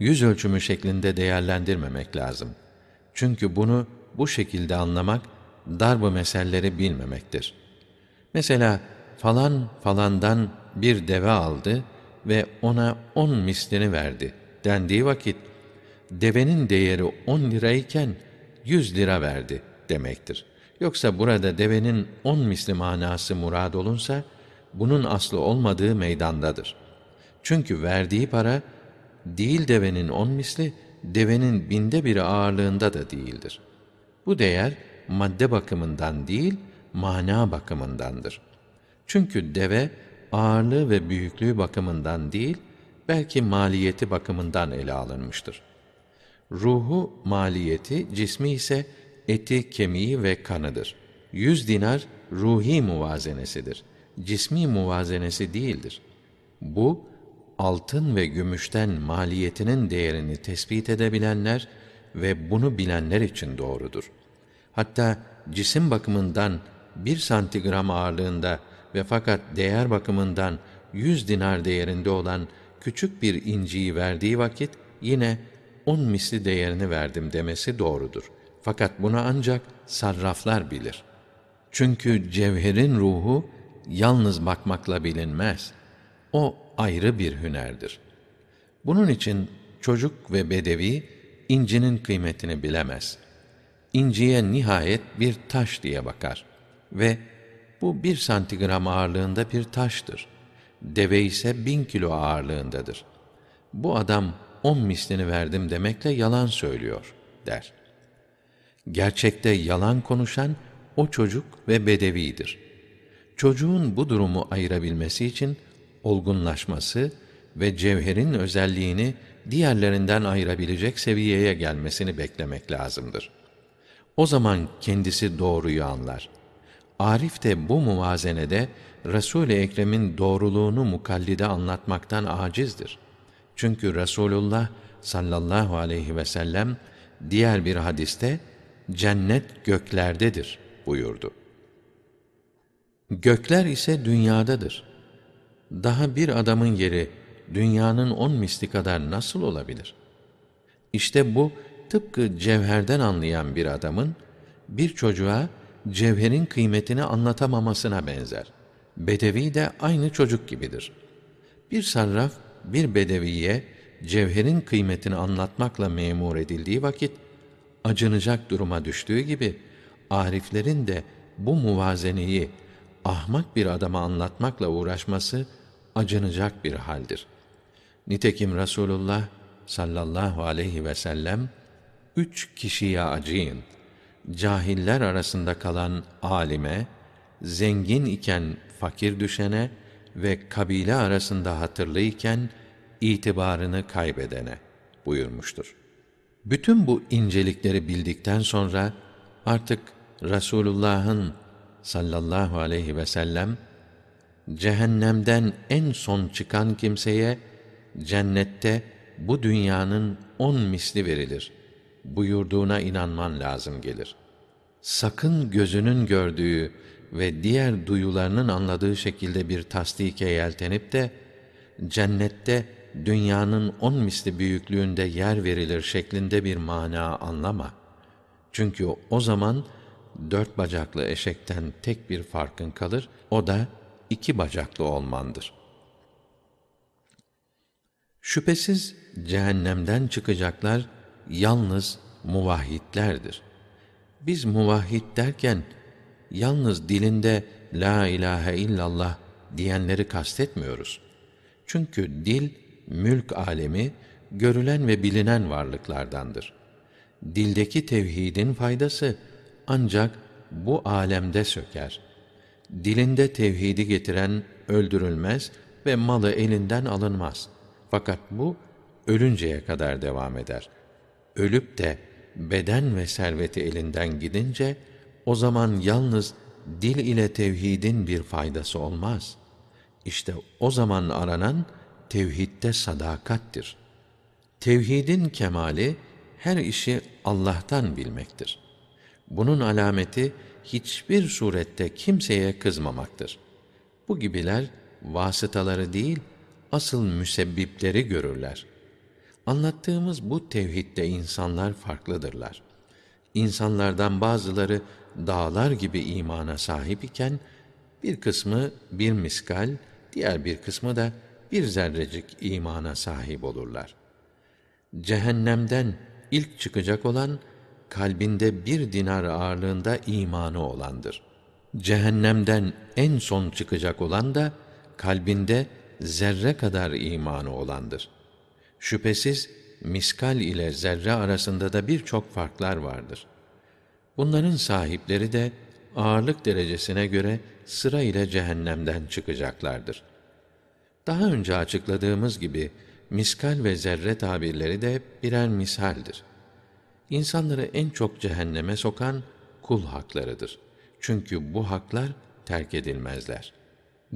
yüz ölçümü şeklinde değerlendirmemek lazım. Çünkü bunu bu şekilde anlamak darbu meselleri bilmemektir. Mesela falan falandan bir deve aldı ve ona on mislini verdi dendiği vakit devenin değeri on lirayken yüz lira verdi demektir. Yoksa burada devenin on misli manası murad olunsa bunun aslı olmadığı meydandadır. Çünkü verdiği para değil devenin on misli, devenin binde biri ağırlığında da değildir. Bu değer madde bakımından değil, mana bakımındandır. Çünkü deve ağırlığı ve büyüklüğü bakımından değil, belki maliyeti bakımından ele alınmıştır. Ruhu maliyeti, cismi ise eti, kemiği ve kanıdır. Yüz dinar ruhi muvazenesidir. Cismi muvazenesi değildir. Bu altın ve gümüşten maliyetinin değerini tespit edebilenler ve bunu bilenler için doğrudur. Hatta cisim bakımından bir santigram ağırlığında ve fakat değer bakımından yüz dinar değerinde olan küçük bir inciyi verdiği vakit yine on misli değerini verdim demesi doğrudur. Fakat bunu ancak sarraflar bilir. Çünkü cevherin ruhu yalnız bakmakla bilinmez. O ayrı bir hünerdir. Bunun için çocuk ve bedevi incinin kıymetini bilemez. İnciye nihayet bir taş diye bakar ve bu bir santigram ağırlığında bir taştır. Deve ise bin kilo ağırlığındadır. Bu adam on mislini verdim demekle yalan söylüyor der. Gerçekte yalan konuşan o çocuk ve bedevidir. Çocuğun bu durumu ayırabilmesi için olgunlaşması ve cevherin özelliğini diğerlerinden ayırabilecek seviyeye gelmesini beklemek lazımdır. O zaman kendisi doğruyu anlar. Arif de bu muvazenede Resul-i Ekrem'in doğruluğunu mukallide anlatmaktan acizdir. Çünkü Resulullah sallallahu aleyhi ve sellem diğer bir hadiste cennet göklerdedir buyurdu. Gökler ise dünyadadır. Daha bir adamın yeri dünyanın on misli kadar nasıl olabilir? İşte bu tıpkı cevherden anlayan bir adamın bir çocuğa cevherin kıymetini anlatamamasına benzer. Bedevi de aynı çocuk gibidir. Bir sarraf bir bedeviye cevherin kıymetini anlatmakla memur edildiği vakit acınacak duruma düştüğü gibi ariflerin de bu muvazeneyi ahmak bir adama anlatmakla uğraşması acınacak bir haldir. Nitekim Resulullah sallallahu aleyhi ve sellem üç kişiye acıyın. Cahiller arasında kalan alime, zengin iken fakir düşene ve kabile arasında hatırlıyken itibarını kaybedene buyurmuştur. Bütün bu incelikleri bildikten sonra artık Resulullah'ın sallallahu aleyhi ve sellem cehennemden en son çıkan kimseye cennette bu dünyanın on misli verilir buyurduğuna inanman lazım gelir. Sakın gözünün gördüğü ve diğer duyularının anladığı şekilde bir tasdike yeltenip de cennette dünyanın on misli büyüklüğünde yer verilir şeklinde bir mana anlama. Çünkü o zaman dört bacaklı eşekten tek bir farkın kalır, o da iki bacaklı olmandır. Şüphesiz cehennemden çıkacaklar yalnız muvahhidlerdir. Biz muvahhid derken yalnız dilinde la ilahe illallah diyenleri kastetmiyoruz. Çünkü dil mülk alemi görülen ve bilinen varlıklardandır. Dildeki tevhidin faydası ancak bu alemde söker. Dilinde tevhidi getiren öldürülmez ve malı elinden alınmaz. Fakat bu ölünceye kadar devam eder. Ölüp de beden ve serveti elinden gidince o zaman yalnız dil ile tevhidin bir faydası olmaz. İşte o zaman aranan tevhidde sadakattir. Tevhidin kemali her işi Allah'tan bilmektir. Bunun alameti hiçbir surette kimseye kızmamaktır. Bu gibiler vasıtaları değil, asıl müsebbipleri görürler. Anlattığımız bu tevhidde insanlar farklıdırlar. İnsanlardan bazıları dağlar gibi imana sahip iken bir kısmı bir miskal, diğer bir kısmı da bir zerrecik imana sahip olurlar. Cehennemden ilk çıkacak olan kalbinde bir dinar ağırlığında imanı olandır. Cehennemden en son çıkacak olan da kalbinde zerre kadar imanı olandır. Şüphesiz miskal ile zerre arasında da birçok farklar vardır. Bunların sahipleri de ağırlık derecesine göre sıra ile cehennemden çıkacaklardır. Daha önce açıkladığımız gibi miskal ve zerre tabirleri de birer misaldir. İnsanları en çok cehenneme sokan kul haklarıdır. Çünkü bu haklar terk edilmezler.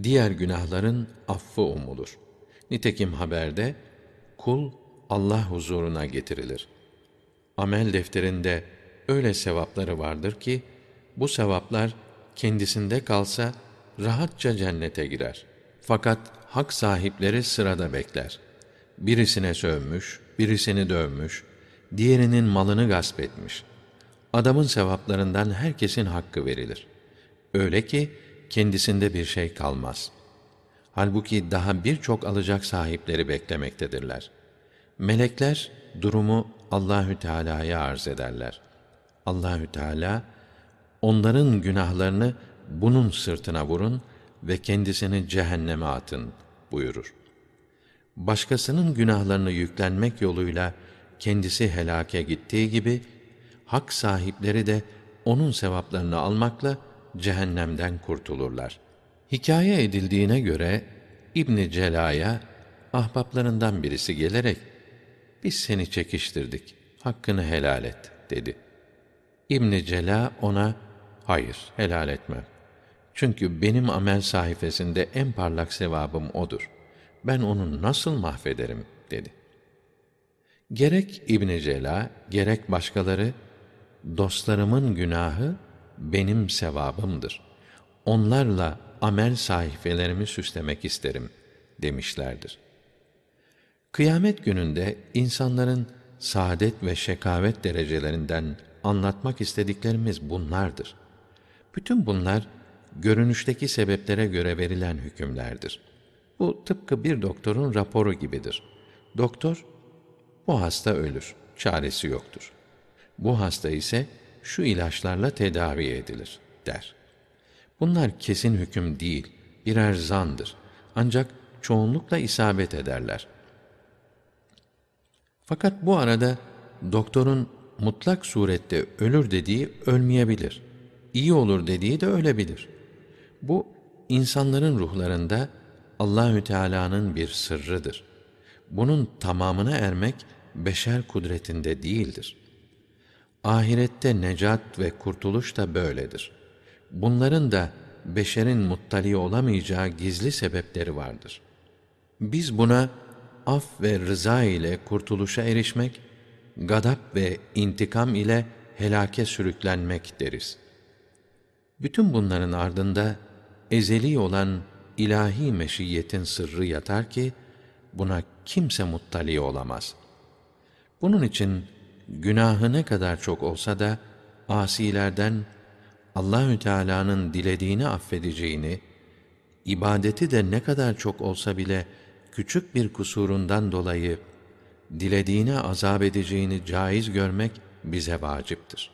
Diğer günahların affı umulur. Nitekim haberde kul Allah huzuruna getirilir. Amel defterinde öyle sevapları vardır ki bu sevaplar kendisinde kalsa rahatça cennete girer. Fakat hak sahipleri sırada bekler. Birisine sövmüş, birisini dövmüş, diğerinin malını gasp etmiş. Adamın sevaplarından herkesin hakkı verilir. Öyle ki kendisinde bir şey kalmaz. Halbuki daha birçok alacak sahipleri beklemektedirler. Melekler durumu Allahü Teala'ya arz ederler. Allahü Teala onların günahlarını bunun sırtına vurun ve kendisini cehenneme atın buyurur. Başkasının günahlarını yüklenmek yoluyla kendisi helake gittiği gibi hak sahipleri de onun sevaplarını almakla cehennemden kurtulurlar. Hikaye edildiğine göre İbn Cela'ya ahbaplarından birisi gelerek biz seni çekiştirdik. Hakkını helal et dedi. İbn Cela ona hayır helal etmem. Çünkü benim amel sayfasında en parlak sevabım odur. Ben onu nasıl mahvederim dedi. Gerek İbn Cela gerek başkaları dostlarımın günahı benim sevabımdır. Onlarla amel sayfelerimi süslemek isterim demişlerdir. Kıyamet gününde insanların saadet ve şekavet derecelerinden anlatmak istediklerimiz bunlardır. Bütün bunlar görünüşteki sebeplere göre verilen hükümlerdir. Bu tıpkı bir doktorun raporu gibidir. Doktor, bu hasta ölür, çaresi yoktur. Bu hasta ise şu ilaçlarla tedavi edilir der. Bunlar kesin hüküm değil, birer zandır. Ancak çoğunlukla isabet ederler. Fakat bu arada doktorun mutlak surette ölür dediği ölmeyebilir. İyi olur dediği de ölebilir. Bu insanların ruhlarında Allahü Teala'nın bir sırrıdır. Bunun tamamına ermek beşer kudretinde değildir. Ahirette necat ve kurtuluş da böyledir. Bunların da beşerin muttali olamayacağı gizli sebepleri vardır. Biz buna af ve rıza ile kurtuluşa erişmek, gadap ve intikam ile helake sürüklenmek deriz. Bütün bunların ardında ezeli olan ilahi meşiyetin sırrı yatar ki buna kimse muttali olamaz. Bunun için günahı ne kadar çok olsa da asilerden Allahü Teala'nın dilediğini affedeceğini, ibadeti de ne kadar çok olsa bile küçük bir kusurundan dolayı dilediğine azap edeceğini caiz görmek bize vaciptir.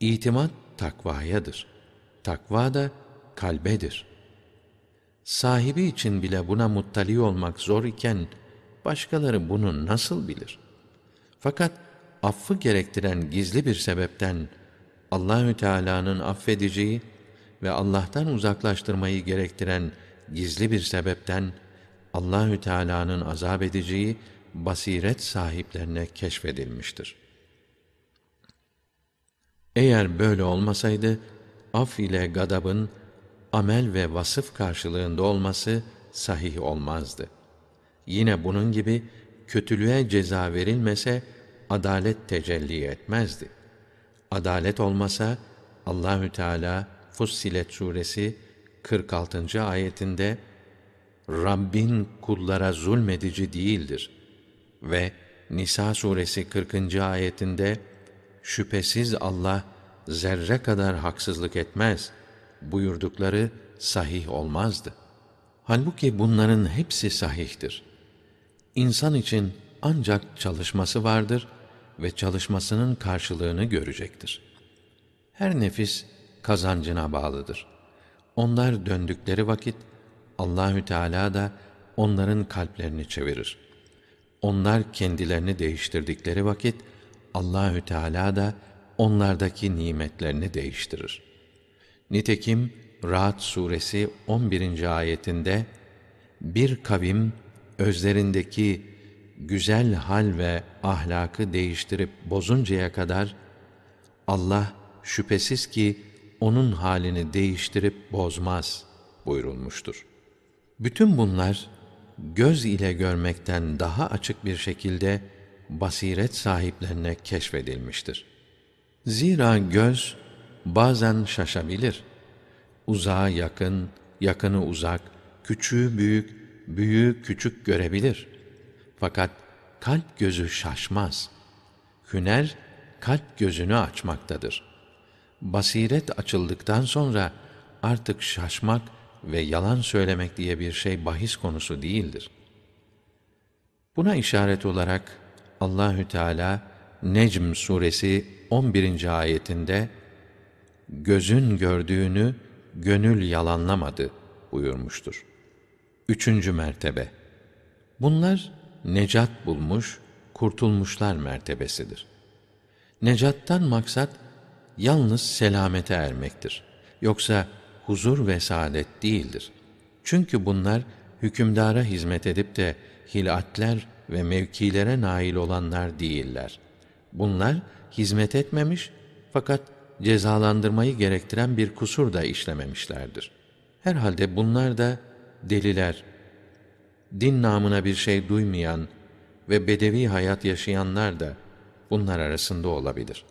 İtimat takvayadır. Takva da kalbedir. Sahibi için bile buna muttali olmak zor iken başkaları bunu nasıl bilir? Fakat affı gerektiren gizli bir sebepten Allahü Teala'nın affedeceği ve Allah'tan uzaklaştırmayı gerektiren gizli bir sebepten Allahü Teala'nın azap edeceği basiret sahiplerine keşfedilmiştir. Eğer böyle olmasaydı, af ile gadabın amel ve vasıf karşılığında olması sahih olmazdı. Yine bunun gibi kötülüğe ceza verilmese adalet tecelli etmezdi. Adalet olmasa Allahü Teala Fussilet suresi 46. ayetinde Rabbin kullara zulmedici değildir ve Nisa suresi 40. ayetinde şüphesiz Allah zerre kadar haksızlık etmez buyurdukları sahih olmazdı. Halbuki bunların hepsi sahihtir. İnsan için ancak çalışması vardır ve çalışmasının karşılığını görecektir. Her nefis kazancına bağlıdır. Onlar döndükleri vakit Allahü Teala da onların kalplerini çevirir. Onlar kendilerini değiştirdikleri vakit Allahü Teala da onlardaki nimetlerini değiştirir. Nitekim Ra'd suresi 11. ayetinde bir kavim özlerindeki güzel hal ve ahlakı değiştirip bozuncaya kadar Allah şüphesiz ki onun halini değiştirip bozmaz buyurulmuştur. Bütün bunlar göz ile görmekten daha açık bir şekilde basiret sahiplerine keşfedilmiştir. Zira göz bazen şaşabilir. Uzağa yakın, yakını uzak, küçüğü büyük, büyüğü küçük görebilir. Fakat kalp gözü şaşmaz. Hüner kalp gözünü açmaktadır. Basiret açıldıktan sonra artık şaşmak ve yalan söylemek diye bir şey bahis konusu değildir. Buna işaret olarak Allahü Teala Necm suresi 11. ayetinde gözün gördüğünü gönül yalanlamadı buyurmuştur. Üçüncü mertebe. Bunlar necat bulmuş, kurtulmuşlar mertebesidir. Necattan maksat yalnız selamete ermektir. Yoksa huzur ve saadet değildir. Çünkü bunlar hükümdara hizmet edip de hilatler ve mevkilere nail olanlar değiller. Bunlar hizmet etmemiş fakat cezalandırmayı gerektiren bir kusur da işlememişlerdir. Herhalde bunlar da deliler, din namına bir şey duymayan ve bedevi hayat yaşayanlar da bunlar arasında olabilir.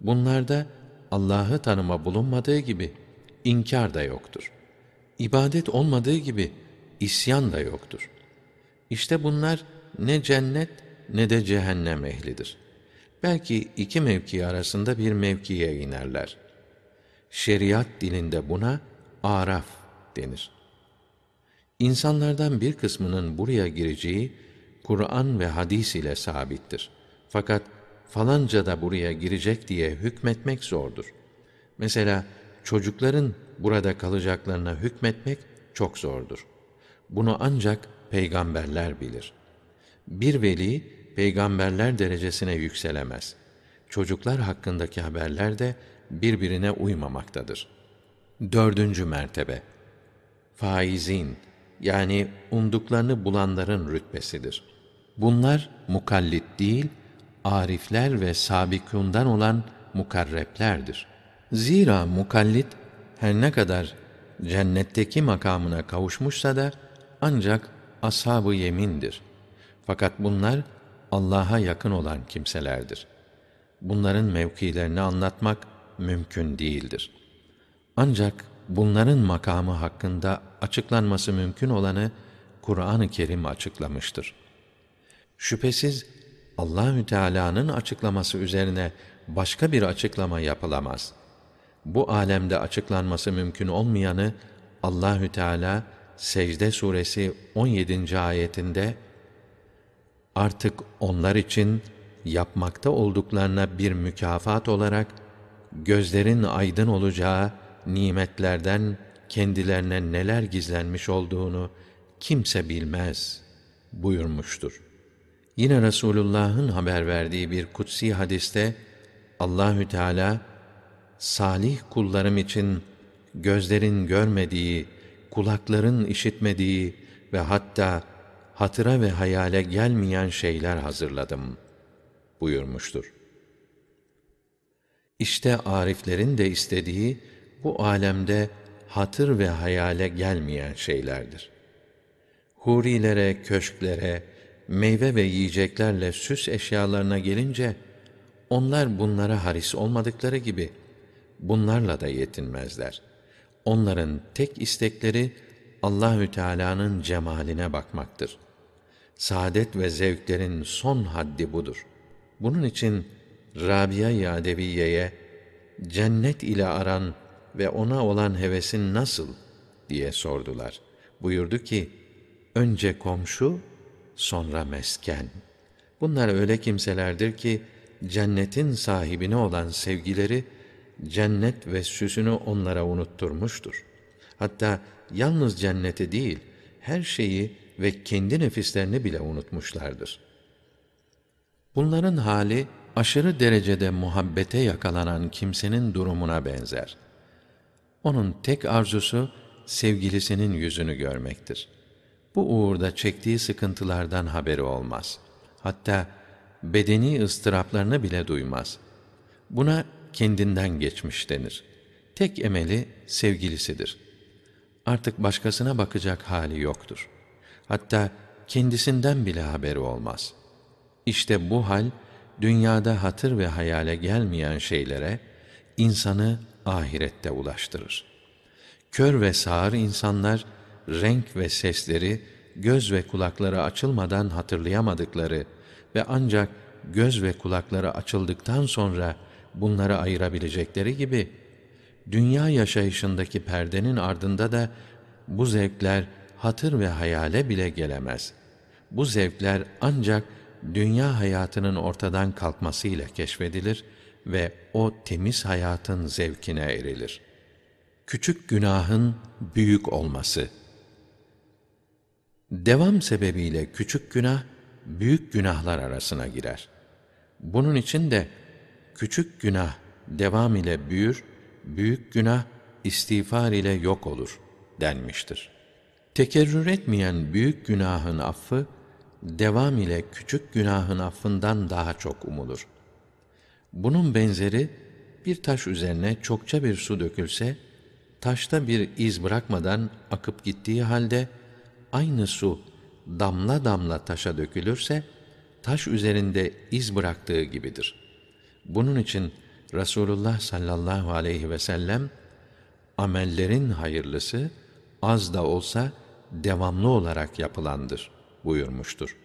Bunlarda Allah'ı tanıma bulunmadığı gibi inkar da yoktur. İbadet olmadığı gibi isyan da yoktur. İşte bunlar ne cennet ne de cehennem ehlidir. Belki iki mevki arasında bir mevkiye inerler. Şeriat dilinde buna araf denir. İnsanlardan bir kısmının buraya gireceği Kur'an ve hadis ile sabittir. Fakat falanca da buraya girecek diye hükmetmek zordur. Mesela çocukların burada kalacaklarına hükmetmek çok zordur. Bunu ancak peygamberler bilir. Bir veli peygamberler derecesine yükselemez. Çocuklar hakkındaki haberler de birbirine uymamaktadır. Dördüncü mertebe faizin yani umduklarını bulanların rütbesidir. Bunlar mukallit değil, arifler ve sabikundan olan mukarreplerdir. Zira mukallit her ne kadar cennetteki makamına kavuşmuşsa da ancak ashab-ı yemindir. Fakat bunlar Allah'a yakın olan kimselerdir. Bunların mevkilerini anlatmak mümkün değildir. Ancak bunların makamı hakkında açıklanması mümkün olanı Kur'an-ı Kerim açıklamıştır. Şüphesiz Allahü Teala'nın açıklaması üzerine başka bir açıklama yapılamaz. Bu alemde açıklanması mümkün olmayanı Allahü Teala Secde suresi 17. ayetinde artık onlar için yapmakta olduklarına bir mükafat olarak gözlerin aydın olacağı nimetlerden kendilerine neler gizlenmiş olduğunu kimse bilmez buyurmuştur. Yine Resulullah'ın haber verdiği bir kutsi hadiste Allahü Teala salih kullarım için gözlerin görmediği, kulakların işitmediği ve hatta hatıra ve hayale gelmeyen şeyler hazırladım buyurmuştur. İşte ariflerin de istediği bu alemde hatır ve hayale gelmeyen şeylerdir. Hurilere, köşklere, meyve ve yiyeceklerle süs eşyalarına gelince onlar bunlara haris olmadıkları gibi bunlarla da yetinmezler. Onların tek istekleri Allahü Teala'nın cemaline bakmaktır. Saadet ve zevklerin son haddi budur. Bunun için Rabia-i Adeviye'ye cennet ile aran ve ona olan hevesin nasıl diye sordular. Buyurdu ki, önce komşu, sonra mesken. Bunlar öyle kimselerdir ki, cennetin sahibine olan sevgileri, cennet ve süsünü onlara unutturmuştur. Hatta yalnız cenneti değil, her şeyi ve kendi nefislerini bile unutmuşlardır. Bunların hali, aşırı derecede muhabbete yakalanan kimsenin durumuna benzer. Onun tek arzusu, sevgilisinin yüzünü görmektir. Bu uğurda çektiği sıkıntılardan haberi olmaz. Hatta bedeni ıstıraplarını bile duymaz. Buna kendinden geçmiş denir. Tek emeli sevgilisidir. Artık başkasına bakacak hali yoktur. Hatta kendisinden bile haberi olmaz. İşte bu hal, dünyada hatır ve hayale gelmeyen şeylere, insanı ahirette ulaştırır. Kör ve sağır insanlar, renk ve sesleri, göz ve kulakları açılmadan hatırlayamadıkları ve ancak göz ve kulakları açıldıktan sonra bunları ayırabilecekleri gibi, dünya yaşayışındaki perdenin ardında da bu zevkler hatır ve hayale bile gelemez. Bu zevkler ancak dünya hayatının ortadan kalkmasıyla keşfedilir ve o temiz hayatın zevkine erilir. Küçük günahın büyük olması Devam sebebiyle küçük günah, büyük günahlar arasına girer. Bunun için de küçük günah devam ile büyür, büyük günah istiğfar ile yok olur denmiştir. Tekerrür etmeyen büyük günahın affı, devam ile küçük günahın affından daha çok umulur. Bunun benzeri, bir taş üzerine çokça bir su dökülse, taşta bir iz bırakmadan akıp gittiği halde, aynı su damla damla taşa dökülürse, taş üzerinde iz bıraktığı gibidir. Bunun için Rasulullah sallallahu aleyhi ve sellem, amellerin hayırlısı, az da olsa devamlı olarak yapılandır buyurmuştur.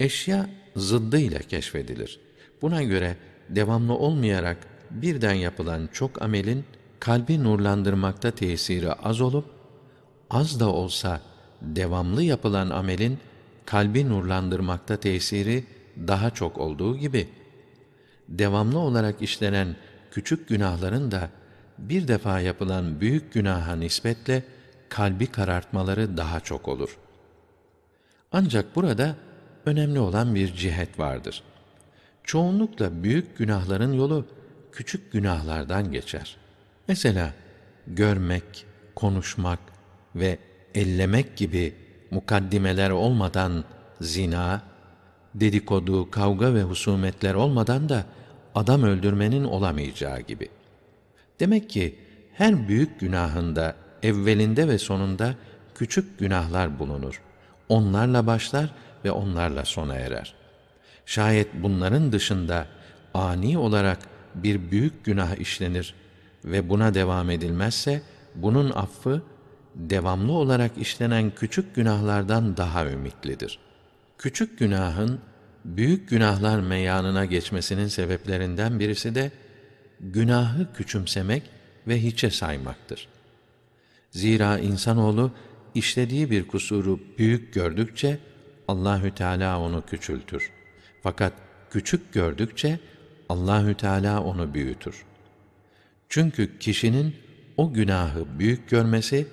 Eşya zıddı ile keşfedilir. Buna göre devamlı olmayarak birden yapılan çok amelin kalbi nurlandırmakta tesiri az olup az da olsa devamlı yapılan amelin kalbi nurlandırmakta tesiri daha çok olduğu gibi devamlı olarak işlenen küçük günahların da bir defa yapılan büyük günaha nispetle kalbi karartmaları daha çok olur. Ancak burada önemli olan bir cihet vardır. Çoğunlukla büyük günahların yolu küçük günahlardan geçer. Mesela görmek, konuşmak ve ellemek gibi mukaddimeler olmadan zina, dedikodu, kavga ve husumetler olmadan da adam öldürmenin olamayacağı gibi. Demek ki her büyük günahında evvelinde ve sonunda küçük günahlar bulunur. Onlarla başlar ve onlarla sona erer. Şayet bunların dışında ani olarak bir büyük günah işlenir ve buna devam edilmezse bunun affı devamlı olarak işlenen küçük günahlardan daha ümitlidir. Küçük günahın büyük günahlar meyanına geçmesinin sebeplerinden birisi de günahı küçümsemek ve hiçe saymaktır. Zira insanoğlu işlediği bir kusuru büyük gördükçe Allahü Teala onu küçültür. Fakat küçük gördükçe Allahü Teala onu büyütür. Çünkü kişinin o günahı büyük görmesi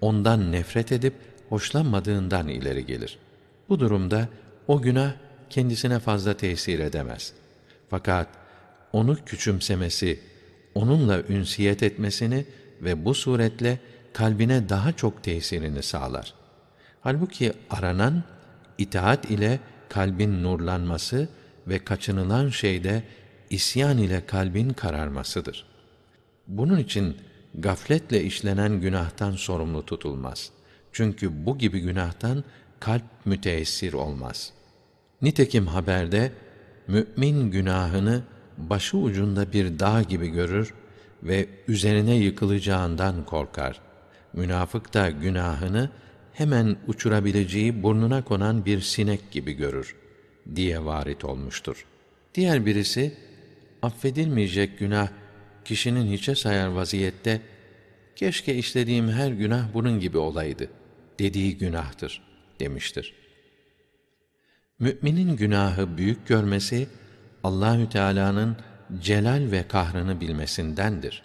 ondan nefret edip hoşlanmadığından ileri gelir. Bu durumda o günah kendisine fazla tesir edemez. Fakat onu küçümsemesi, onunla ünsiyet etmesini ve bu suretle kalbine daha çok tesirini sağlar. Halbuki aranan itaat ile kalbin nurlanması ve kaçınılan şeyde isyan ile kalbin kararmasıdır. Bunun için gafletle işlenen günahtan sorumlu tutulmaz. Çünkü bu gibi günahtan kalp müteessir olmaz. Nitekim haberde mümin günahını başı ucunda bir dağ gibi görür ve üzerine yıkılacağından korkar. Münafık da günahını hemen uçurabileceği burnuna konan bir sinek gibi görür diye varit olmuştur. Diğer birisi affedilmeyecek günah kişinin hiçe sayar vaziyette keşke işlediğim her günah bunun gibi olaydı dediği günahtır demiştir. Müminin günahı büyük görmesi Allahü Teala'nın celal ve kahrını bilmesindendir.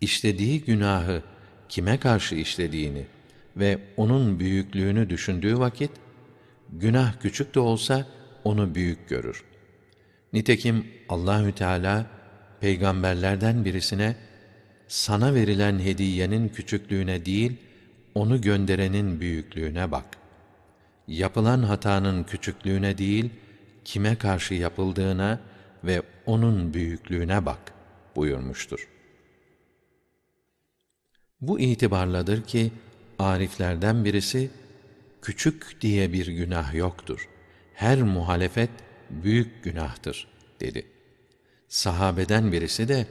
İşlediği günahı kime karşı işlediğini ve onun büyüklüğünü düşündüğü vakit günah küçük de olsa onu büyük görür. Nitekim Allahü Teala peygamberlerden birisine sana verilen hediyenin küçüklüğüne değil, onu gönderenin büyüklüğüne bak. Yapılan hatanın küçüklüğüne değil, kime karşı yapıldığına ve onun büyüklüğüne bak buyurmuştur. Bu itibarladır ki ariflerden birisi küçük diye bir günah yoktur. Her muhalefet büyük günahtır dedi. Sahabeden birisi de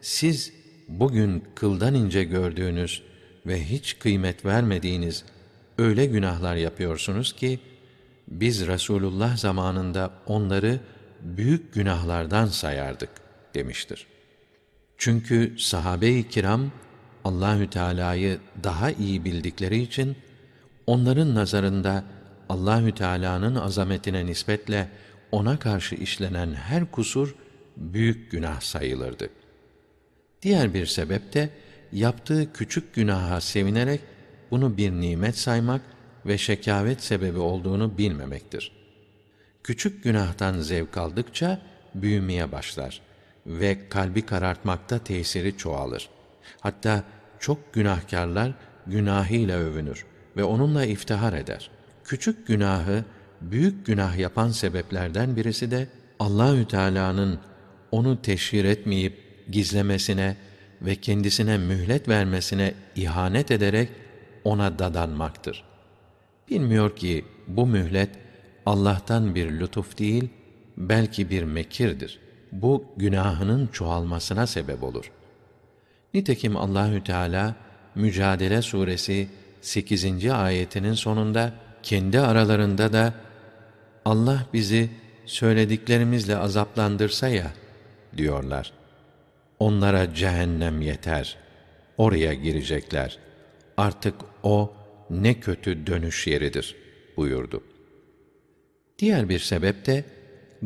siz bugün kıldan ince gördüğünüz ve hiç kıymet vermediğiniz öyle günahlar yapıyorsunuz ki biz Resulullah zamanında onları büyük günahlardan sayardık demiştir. Çünkü sahabe-i kiram Allahü Teala'yı daha iyi bildikleri için onların nazarında Allahü Teala'nın azametine nispetle ona karşı işlenen her kusur büyük günah sayılırdı. Diğer bir sebep de yaptığı küçük günaha sevinerek bunu bir nimet saymak ve şekavet sebebi olduğunu bilmemektir. Küçük günahtan zevk aldıkça büyümeye başlar ve kalbi karartmakta tesiri çoğalır. Hatta çok günahkarlar günahıyla övünür ve onunla iftihar eder. Küçük günahı büyük günah yapan sebeplerden birisi de Allahü Teala'nın onu teşhir etmeyip gizlemesine ve kendisine mühlet vermesine ihanet ederek ona dadanmaktır. Bilmiyor ki bu mühlet Allah'tan bir lütuf değil, belki bir mekirdir. Bu günahının çoğalmasına sebep olur. Nitekim Allahü Teala Mücadele suresi 8. ayetinin sonunda kendi aralarında da Allah bizi söylediklerimizle azaplandırsa ya diyorlar. Onlara cehennem yeter. Oraya girecekler. Artık o ne kötü dönüş yeridir buyurdu. Diğer bir sebep de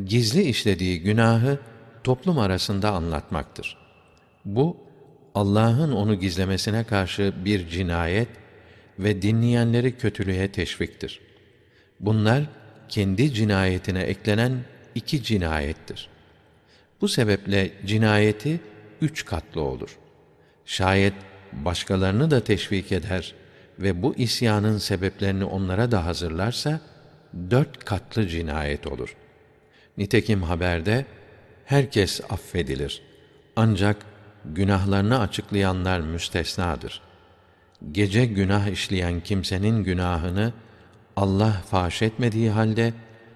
gizli işlediği günahı toplum arasında anlatmaktır. Bu Allah'ın onu gizlemesine karşı bir cinayet ve dinleyenleri kötülüğe teşviktir. Bunlar kendi cinayetine eklenen iki cinayettir. Bu sebeple cinayeti üç katlı olur. Şayet başkalarını da teşvik eder ve bu isyanın sebeplerini onlara da hazırlarsa, dört katlı cinayet olur. Nitekim haberde, herkes affedilir. Ancak günahlarını açıklayanlar müstesnadır. Gece günah işleyen kimsenin günahını Allah faş etmediği halde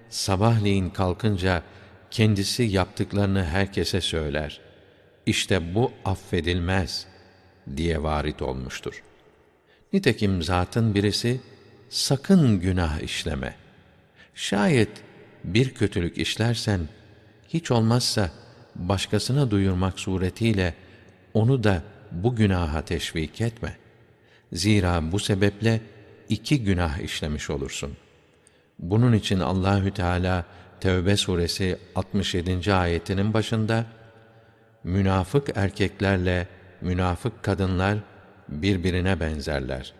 sabahleyin kalkınca kendisi yaptıklarını herkese söyler. İşte bu affedilmez diye varit olmuştur. Nitekim zatın birisi sakın günah işleme. Şayet bir kötülük işlersen hiç olmazsa başkasına duyurmak suretiyle onu da bu günaha teşvik etme. Zira bu sebeple iki günah işlemiş olursun. Bunun için Allahü Teala Tevbe suresi 67. ayetinin başında münafık erkeklerle münafık kadınlar birbirine benzerler.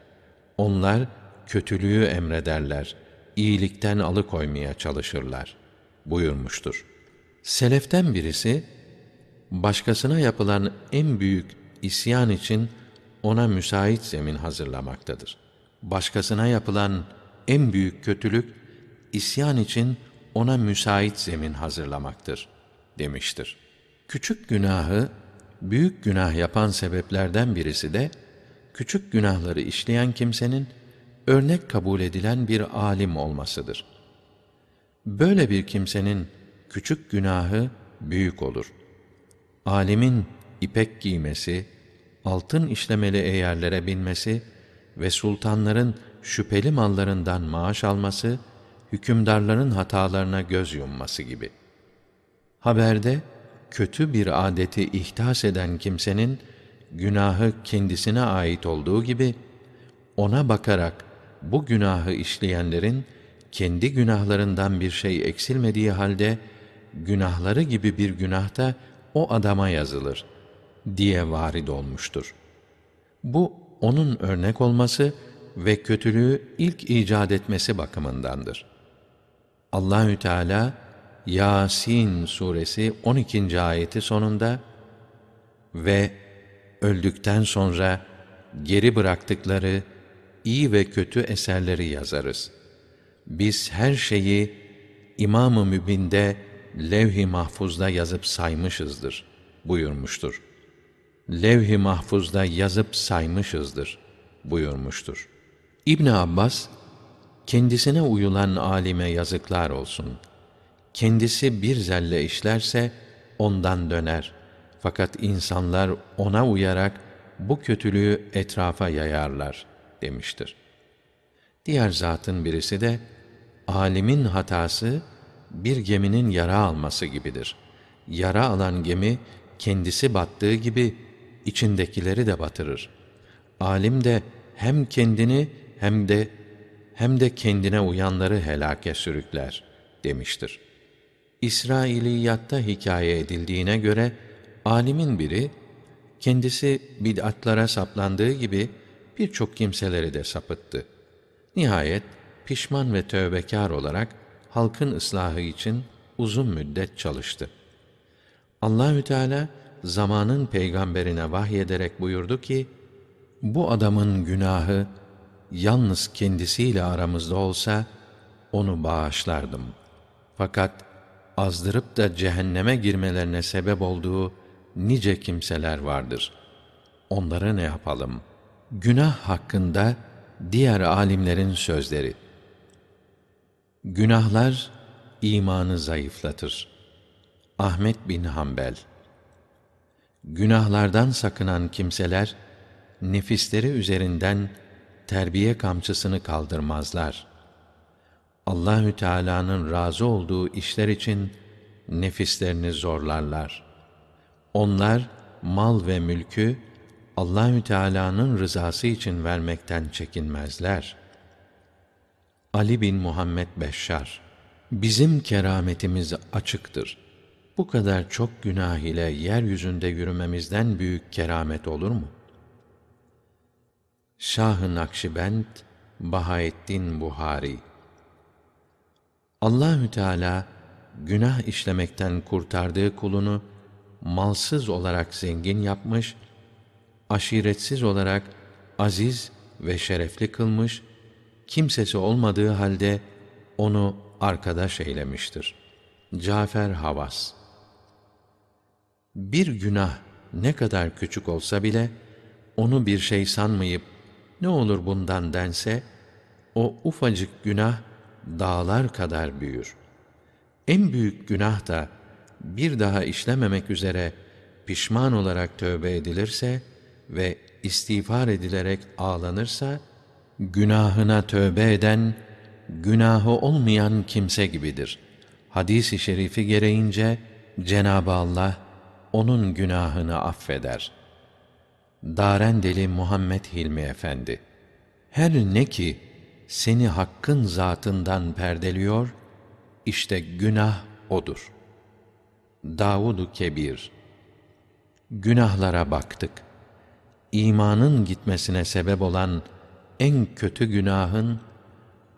Onlar kötülüğü emrederler, iyilikten alıkoymaya çalışırlar buyurmuştur. Seleften birisi başkasına yapılan en büyük isyan için ona müsait zemin hazırlamaktadır. Başkasına yapılan en büyük kötülük isyan için ona müsait zemin hazırlamaktır demiştir. Küçük günahı büyük günah yapan sebeplerden birisi de küçük günahları işleyen kimsenin örnek kabul edilen bir alim olmasıdır. Böyle bir kimsenin küçük günahı büyük olur. Alimin ipek giymesi, altın işlemeli eğerlere binmesi ve sultanların şüpheli mallarından maaş alması, hükümdarların hatalarına göz yumması gibi. Haberde kötü bir adeti ihtas eden kimsenin günahı kendisine ait olduğu gibi ona bakarak bu günahı işleyenlerin kendi günahlarından bir şey eksilmediği halde günahları gibi bir günah da o adama yazılır diye varid olmuştur. Bu onun örnek olması ve kötülüğü ilk icat etmesi bakımındandır. Allahü Teala Yasin suresi 12. ayeti sonunda ve öldükten sonra geri bıraktıkları iyi ve kötü eserleri yazarız. Biz her şeyi İmam-ı Mübin'de levh-i mahfuzda yazıp saymışızdır buyurmuştur. Levh-i mahfuzda yazıp saymışızdır buyurmuştur. İbn Abbas kendisine uyulan alime yazıklar olsun. Kendisi bir zelle işlerse ondan döner. Fakat insanlar ona uyarak bu kötülüğü etrafa yayarlar demiştir. Diğer zatın birisi de alimin hatası bir geminin yara alması gibidir. Yara alan gemi kendisi battığı gibi içindekileri de batırır. Alim de hem kendini hem de hem de kendine uyanları helake sürükler demiştir. İsrailiyatta hikaye edildiğine göre alimin biri kendisi bid'atlara saplandığı gibi birçok kimseleri de sapıttı. Nihayet pişman ve tövbekar olarak halkın ıslahı için uzun müddet çalıştı. Allahü Teala zamanın peygamberine vahyederek buyurdu ki: Bu adamın günahı yalnız kendisiyle aramızda olsa onu bağışlardım. Fakat azdırıp da cehenneme girmelerine sebep olduğu nice kimseler vardır. Onları ne yapalım? Günah hakkında diğer alimlerin sözleri. Günahlar imanı zayıflatır. Ahmet bin Hanbel Günahlardan sakınan kimseler nefisleri üzerinden terbiye kamçısını kaldırmazlar. Allahü Teala'nın razı olduğu işler için nefislerini zorlarlar. Onlar mal ve mülkü Allahü Teala'nın rızası için vermekten çekinmezler. Ali bin Muhammed Beşşar Bizim kerametimiz açıktır. Bu kadar çok günah ile yeryüzünde yürümemizden büyük keramet olur mu? Şah-ı Nakşibend Bahaettin Buhari Allahü Teala günah işlemekten kurtardığı kulunu malsız olarak zengin yapmış, aşiretsiz olarak aziz ve şerefli kılmış, kimsesi olmadığı halde onu arkadaş eylemiştir. Cafer Havas Bir günah ne kadar küçük olsa bile, onu bir şey sanmayıp, ne olur bundan dense, o ufacık günah dağlar kadar büyür. En büyük günah da bir daha işlememek üzere pişman olarak tövbe edilirse ve istiğfar edilerek ağlanırsa, günahına tövbe eden, günahı olmayan kimse gibidir. Hadis-i şerifi gereğince Cenab-ı Allah onun günahını affeder. Darendeli Muhammed Hilmi Efendi Her ne ki seni hakkın zatından perdeliyor, işte günah odur. Davud-u Kebir Günahlara baktık. İmanın gitmesine sebep olan en kötü günahın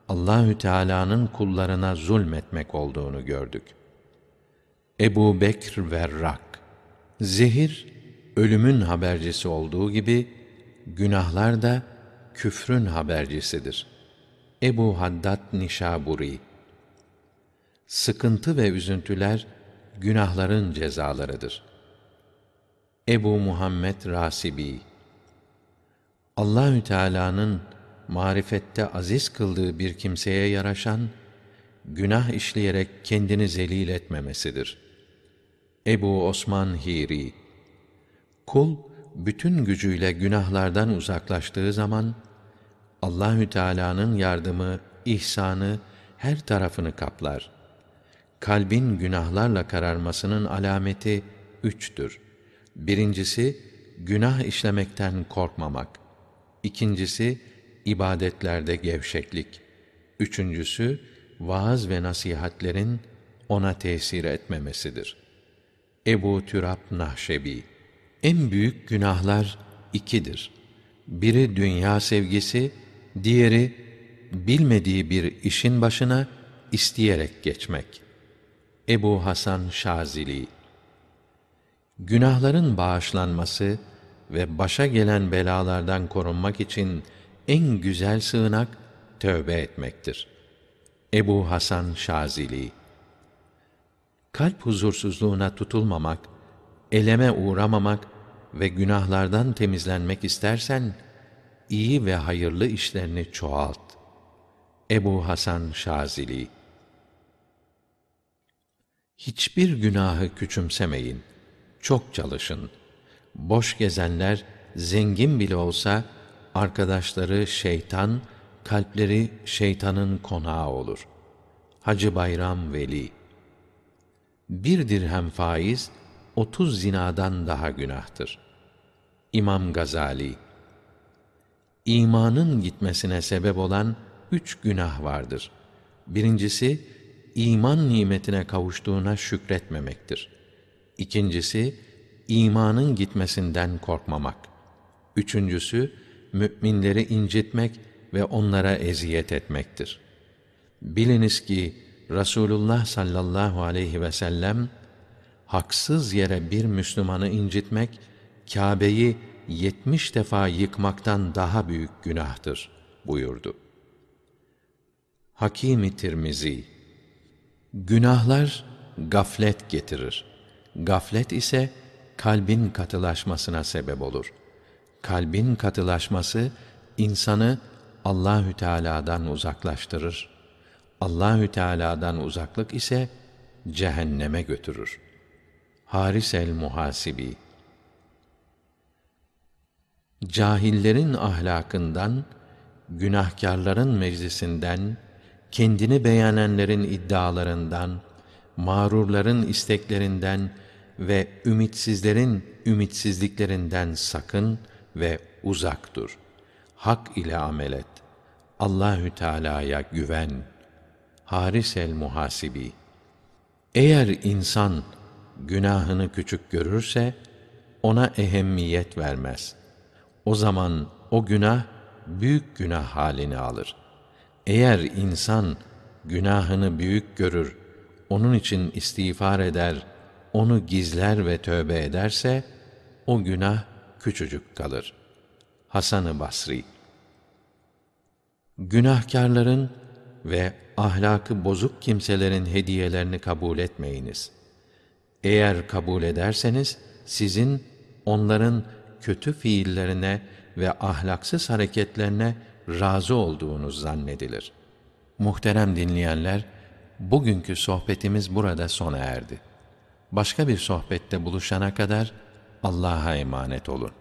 Allahü Teala'nın kullarına zulmetmek olduğunu gördük. Ebu Bekr Verrak Zehir ölümün habercisi olduğu gibi günahlar da küfrün habercisidir. Ebu Haddad Nişaburi Sıkıntı ve üzüntüler günahların cezalarıdır. Ebu Muhammed Rasibi Allahü Teala'nın marifette aziz kıldığı bir kimseye yaraşan günah işleyerek kendini zelil etmemesidir. Ebu Osman Hiri Kul bütün gücüyle günahlardan uzaklaştığı zaman Allahü Teala'nın yardımı, ihsanı her tarafını kaplar. Kalbin günahlarla kararmasının alameti üçtür. Birincisi, günah işlemekten korkmamak. İkincisi, ibadetlerde gevşeklik. Üçüncüsü, vaaz ve nasihatlerin ona tesir etmemesidir. Ebu Türab Nahşebi En büyük günahlar ikidir. Biri dünya sevgisi, diğeri bilmediği bir işin başına isteyerek geçmek. Ebu Hasan Şazili Günahların bağışlanması ve başa gelen belalardan korunmak için en güzel sığınak tövbe etmektir. Ebu Hasan Şazili Kalp huzursuzluğuna tutulmamak, eleme uğramamak ve günahlardan temizlenmek istersen, iyi ve hayırlı işlerini çoğalt. Ebu Hasan Şazili Hiçbir günahı küçümsemeyin. Çok çalışın. Boş gezenler zengin bile olsa arkadaşları şeytan, kalpleri şeytanın konağı olur. Hacı Bayram Veli Bir dirhem faiz, otuz zinadan daha günahtır. İmam Gazali İmanın gitmesine sebep olan üç günah vardır. Birincisi, iman nimetine kavuştuğuna şükretmemektir. İkincisi, imanın gitmesinden korkmamak. Üçüncüsü, müminleri incitmek ve onlara eziyet etmektir. Biliniz ki Rasulullah sallallahu aleyhi ve sellem haksız yere bir Müslümanı incitmek Kâbe'yi yetmiş defa yıkmaktan daha büyük günahtır buyurdu. Hakîm-i Tirmizi Günahlar gaflet getirir. Gaflet ise kalbin katılaşmasına sebep olur. Kalbin katılaşması insanı Allahü Teala'dan uzaklaştırır. Allahü Teala'dan uzaklık ise cehenneme götürür. Haris el Muhasibi Cahillerin ahlakından, günahkarların meclisinden, kendini beğenenlerin iddialarından, mağrurların isteklerinden ve ümitsizlerin ümitsizliklerinden sakın ve uzak dur. Hak ile amel et. Allahü Teala'ya güven. Haris el Muhasibi Eğer insan günahını küçük görürse ona ehemmiyet vermez. O zaman o günah büyük günah halini alır. Eğer insan günahını büyük görür, onun için istiğfar eder, onu gizler ve tövbe ederse o günah küçücük kalır. Hasan-ı Basri Günahkarların ve ahlakı bozuk kimselerin hediyelerini kabul etmeyiniz. Eğer kabul ederseniz sizin onların kötü fiillerine ve ahlaksız hareketlerine razı olduğunuz zannedilir. Muhterem dinleyenler, bugünkü sohbetimiz burada sona erdi. Başka bir sohbette buluşana kadar Allah'a emanet olun.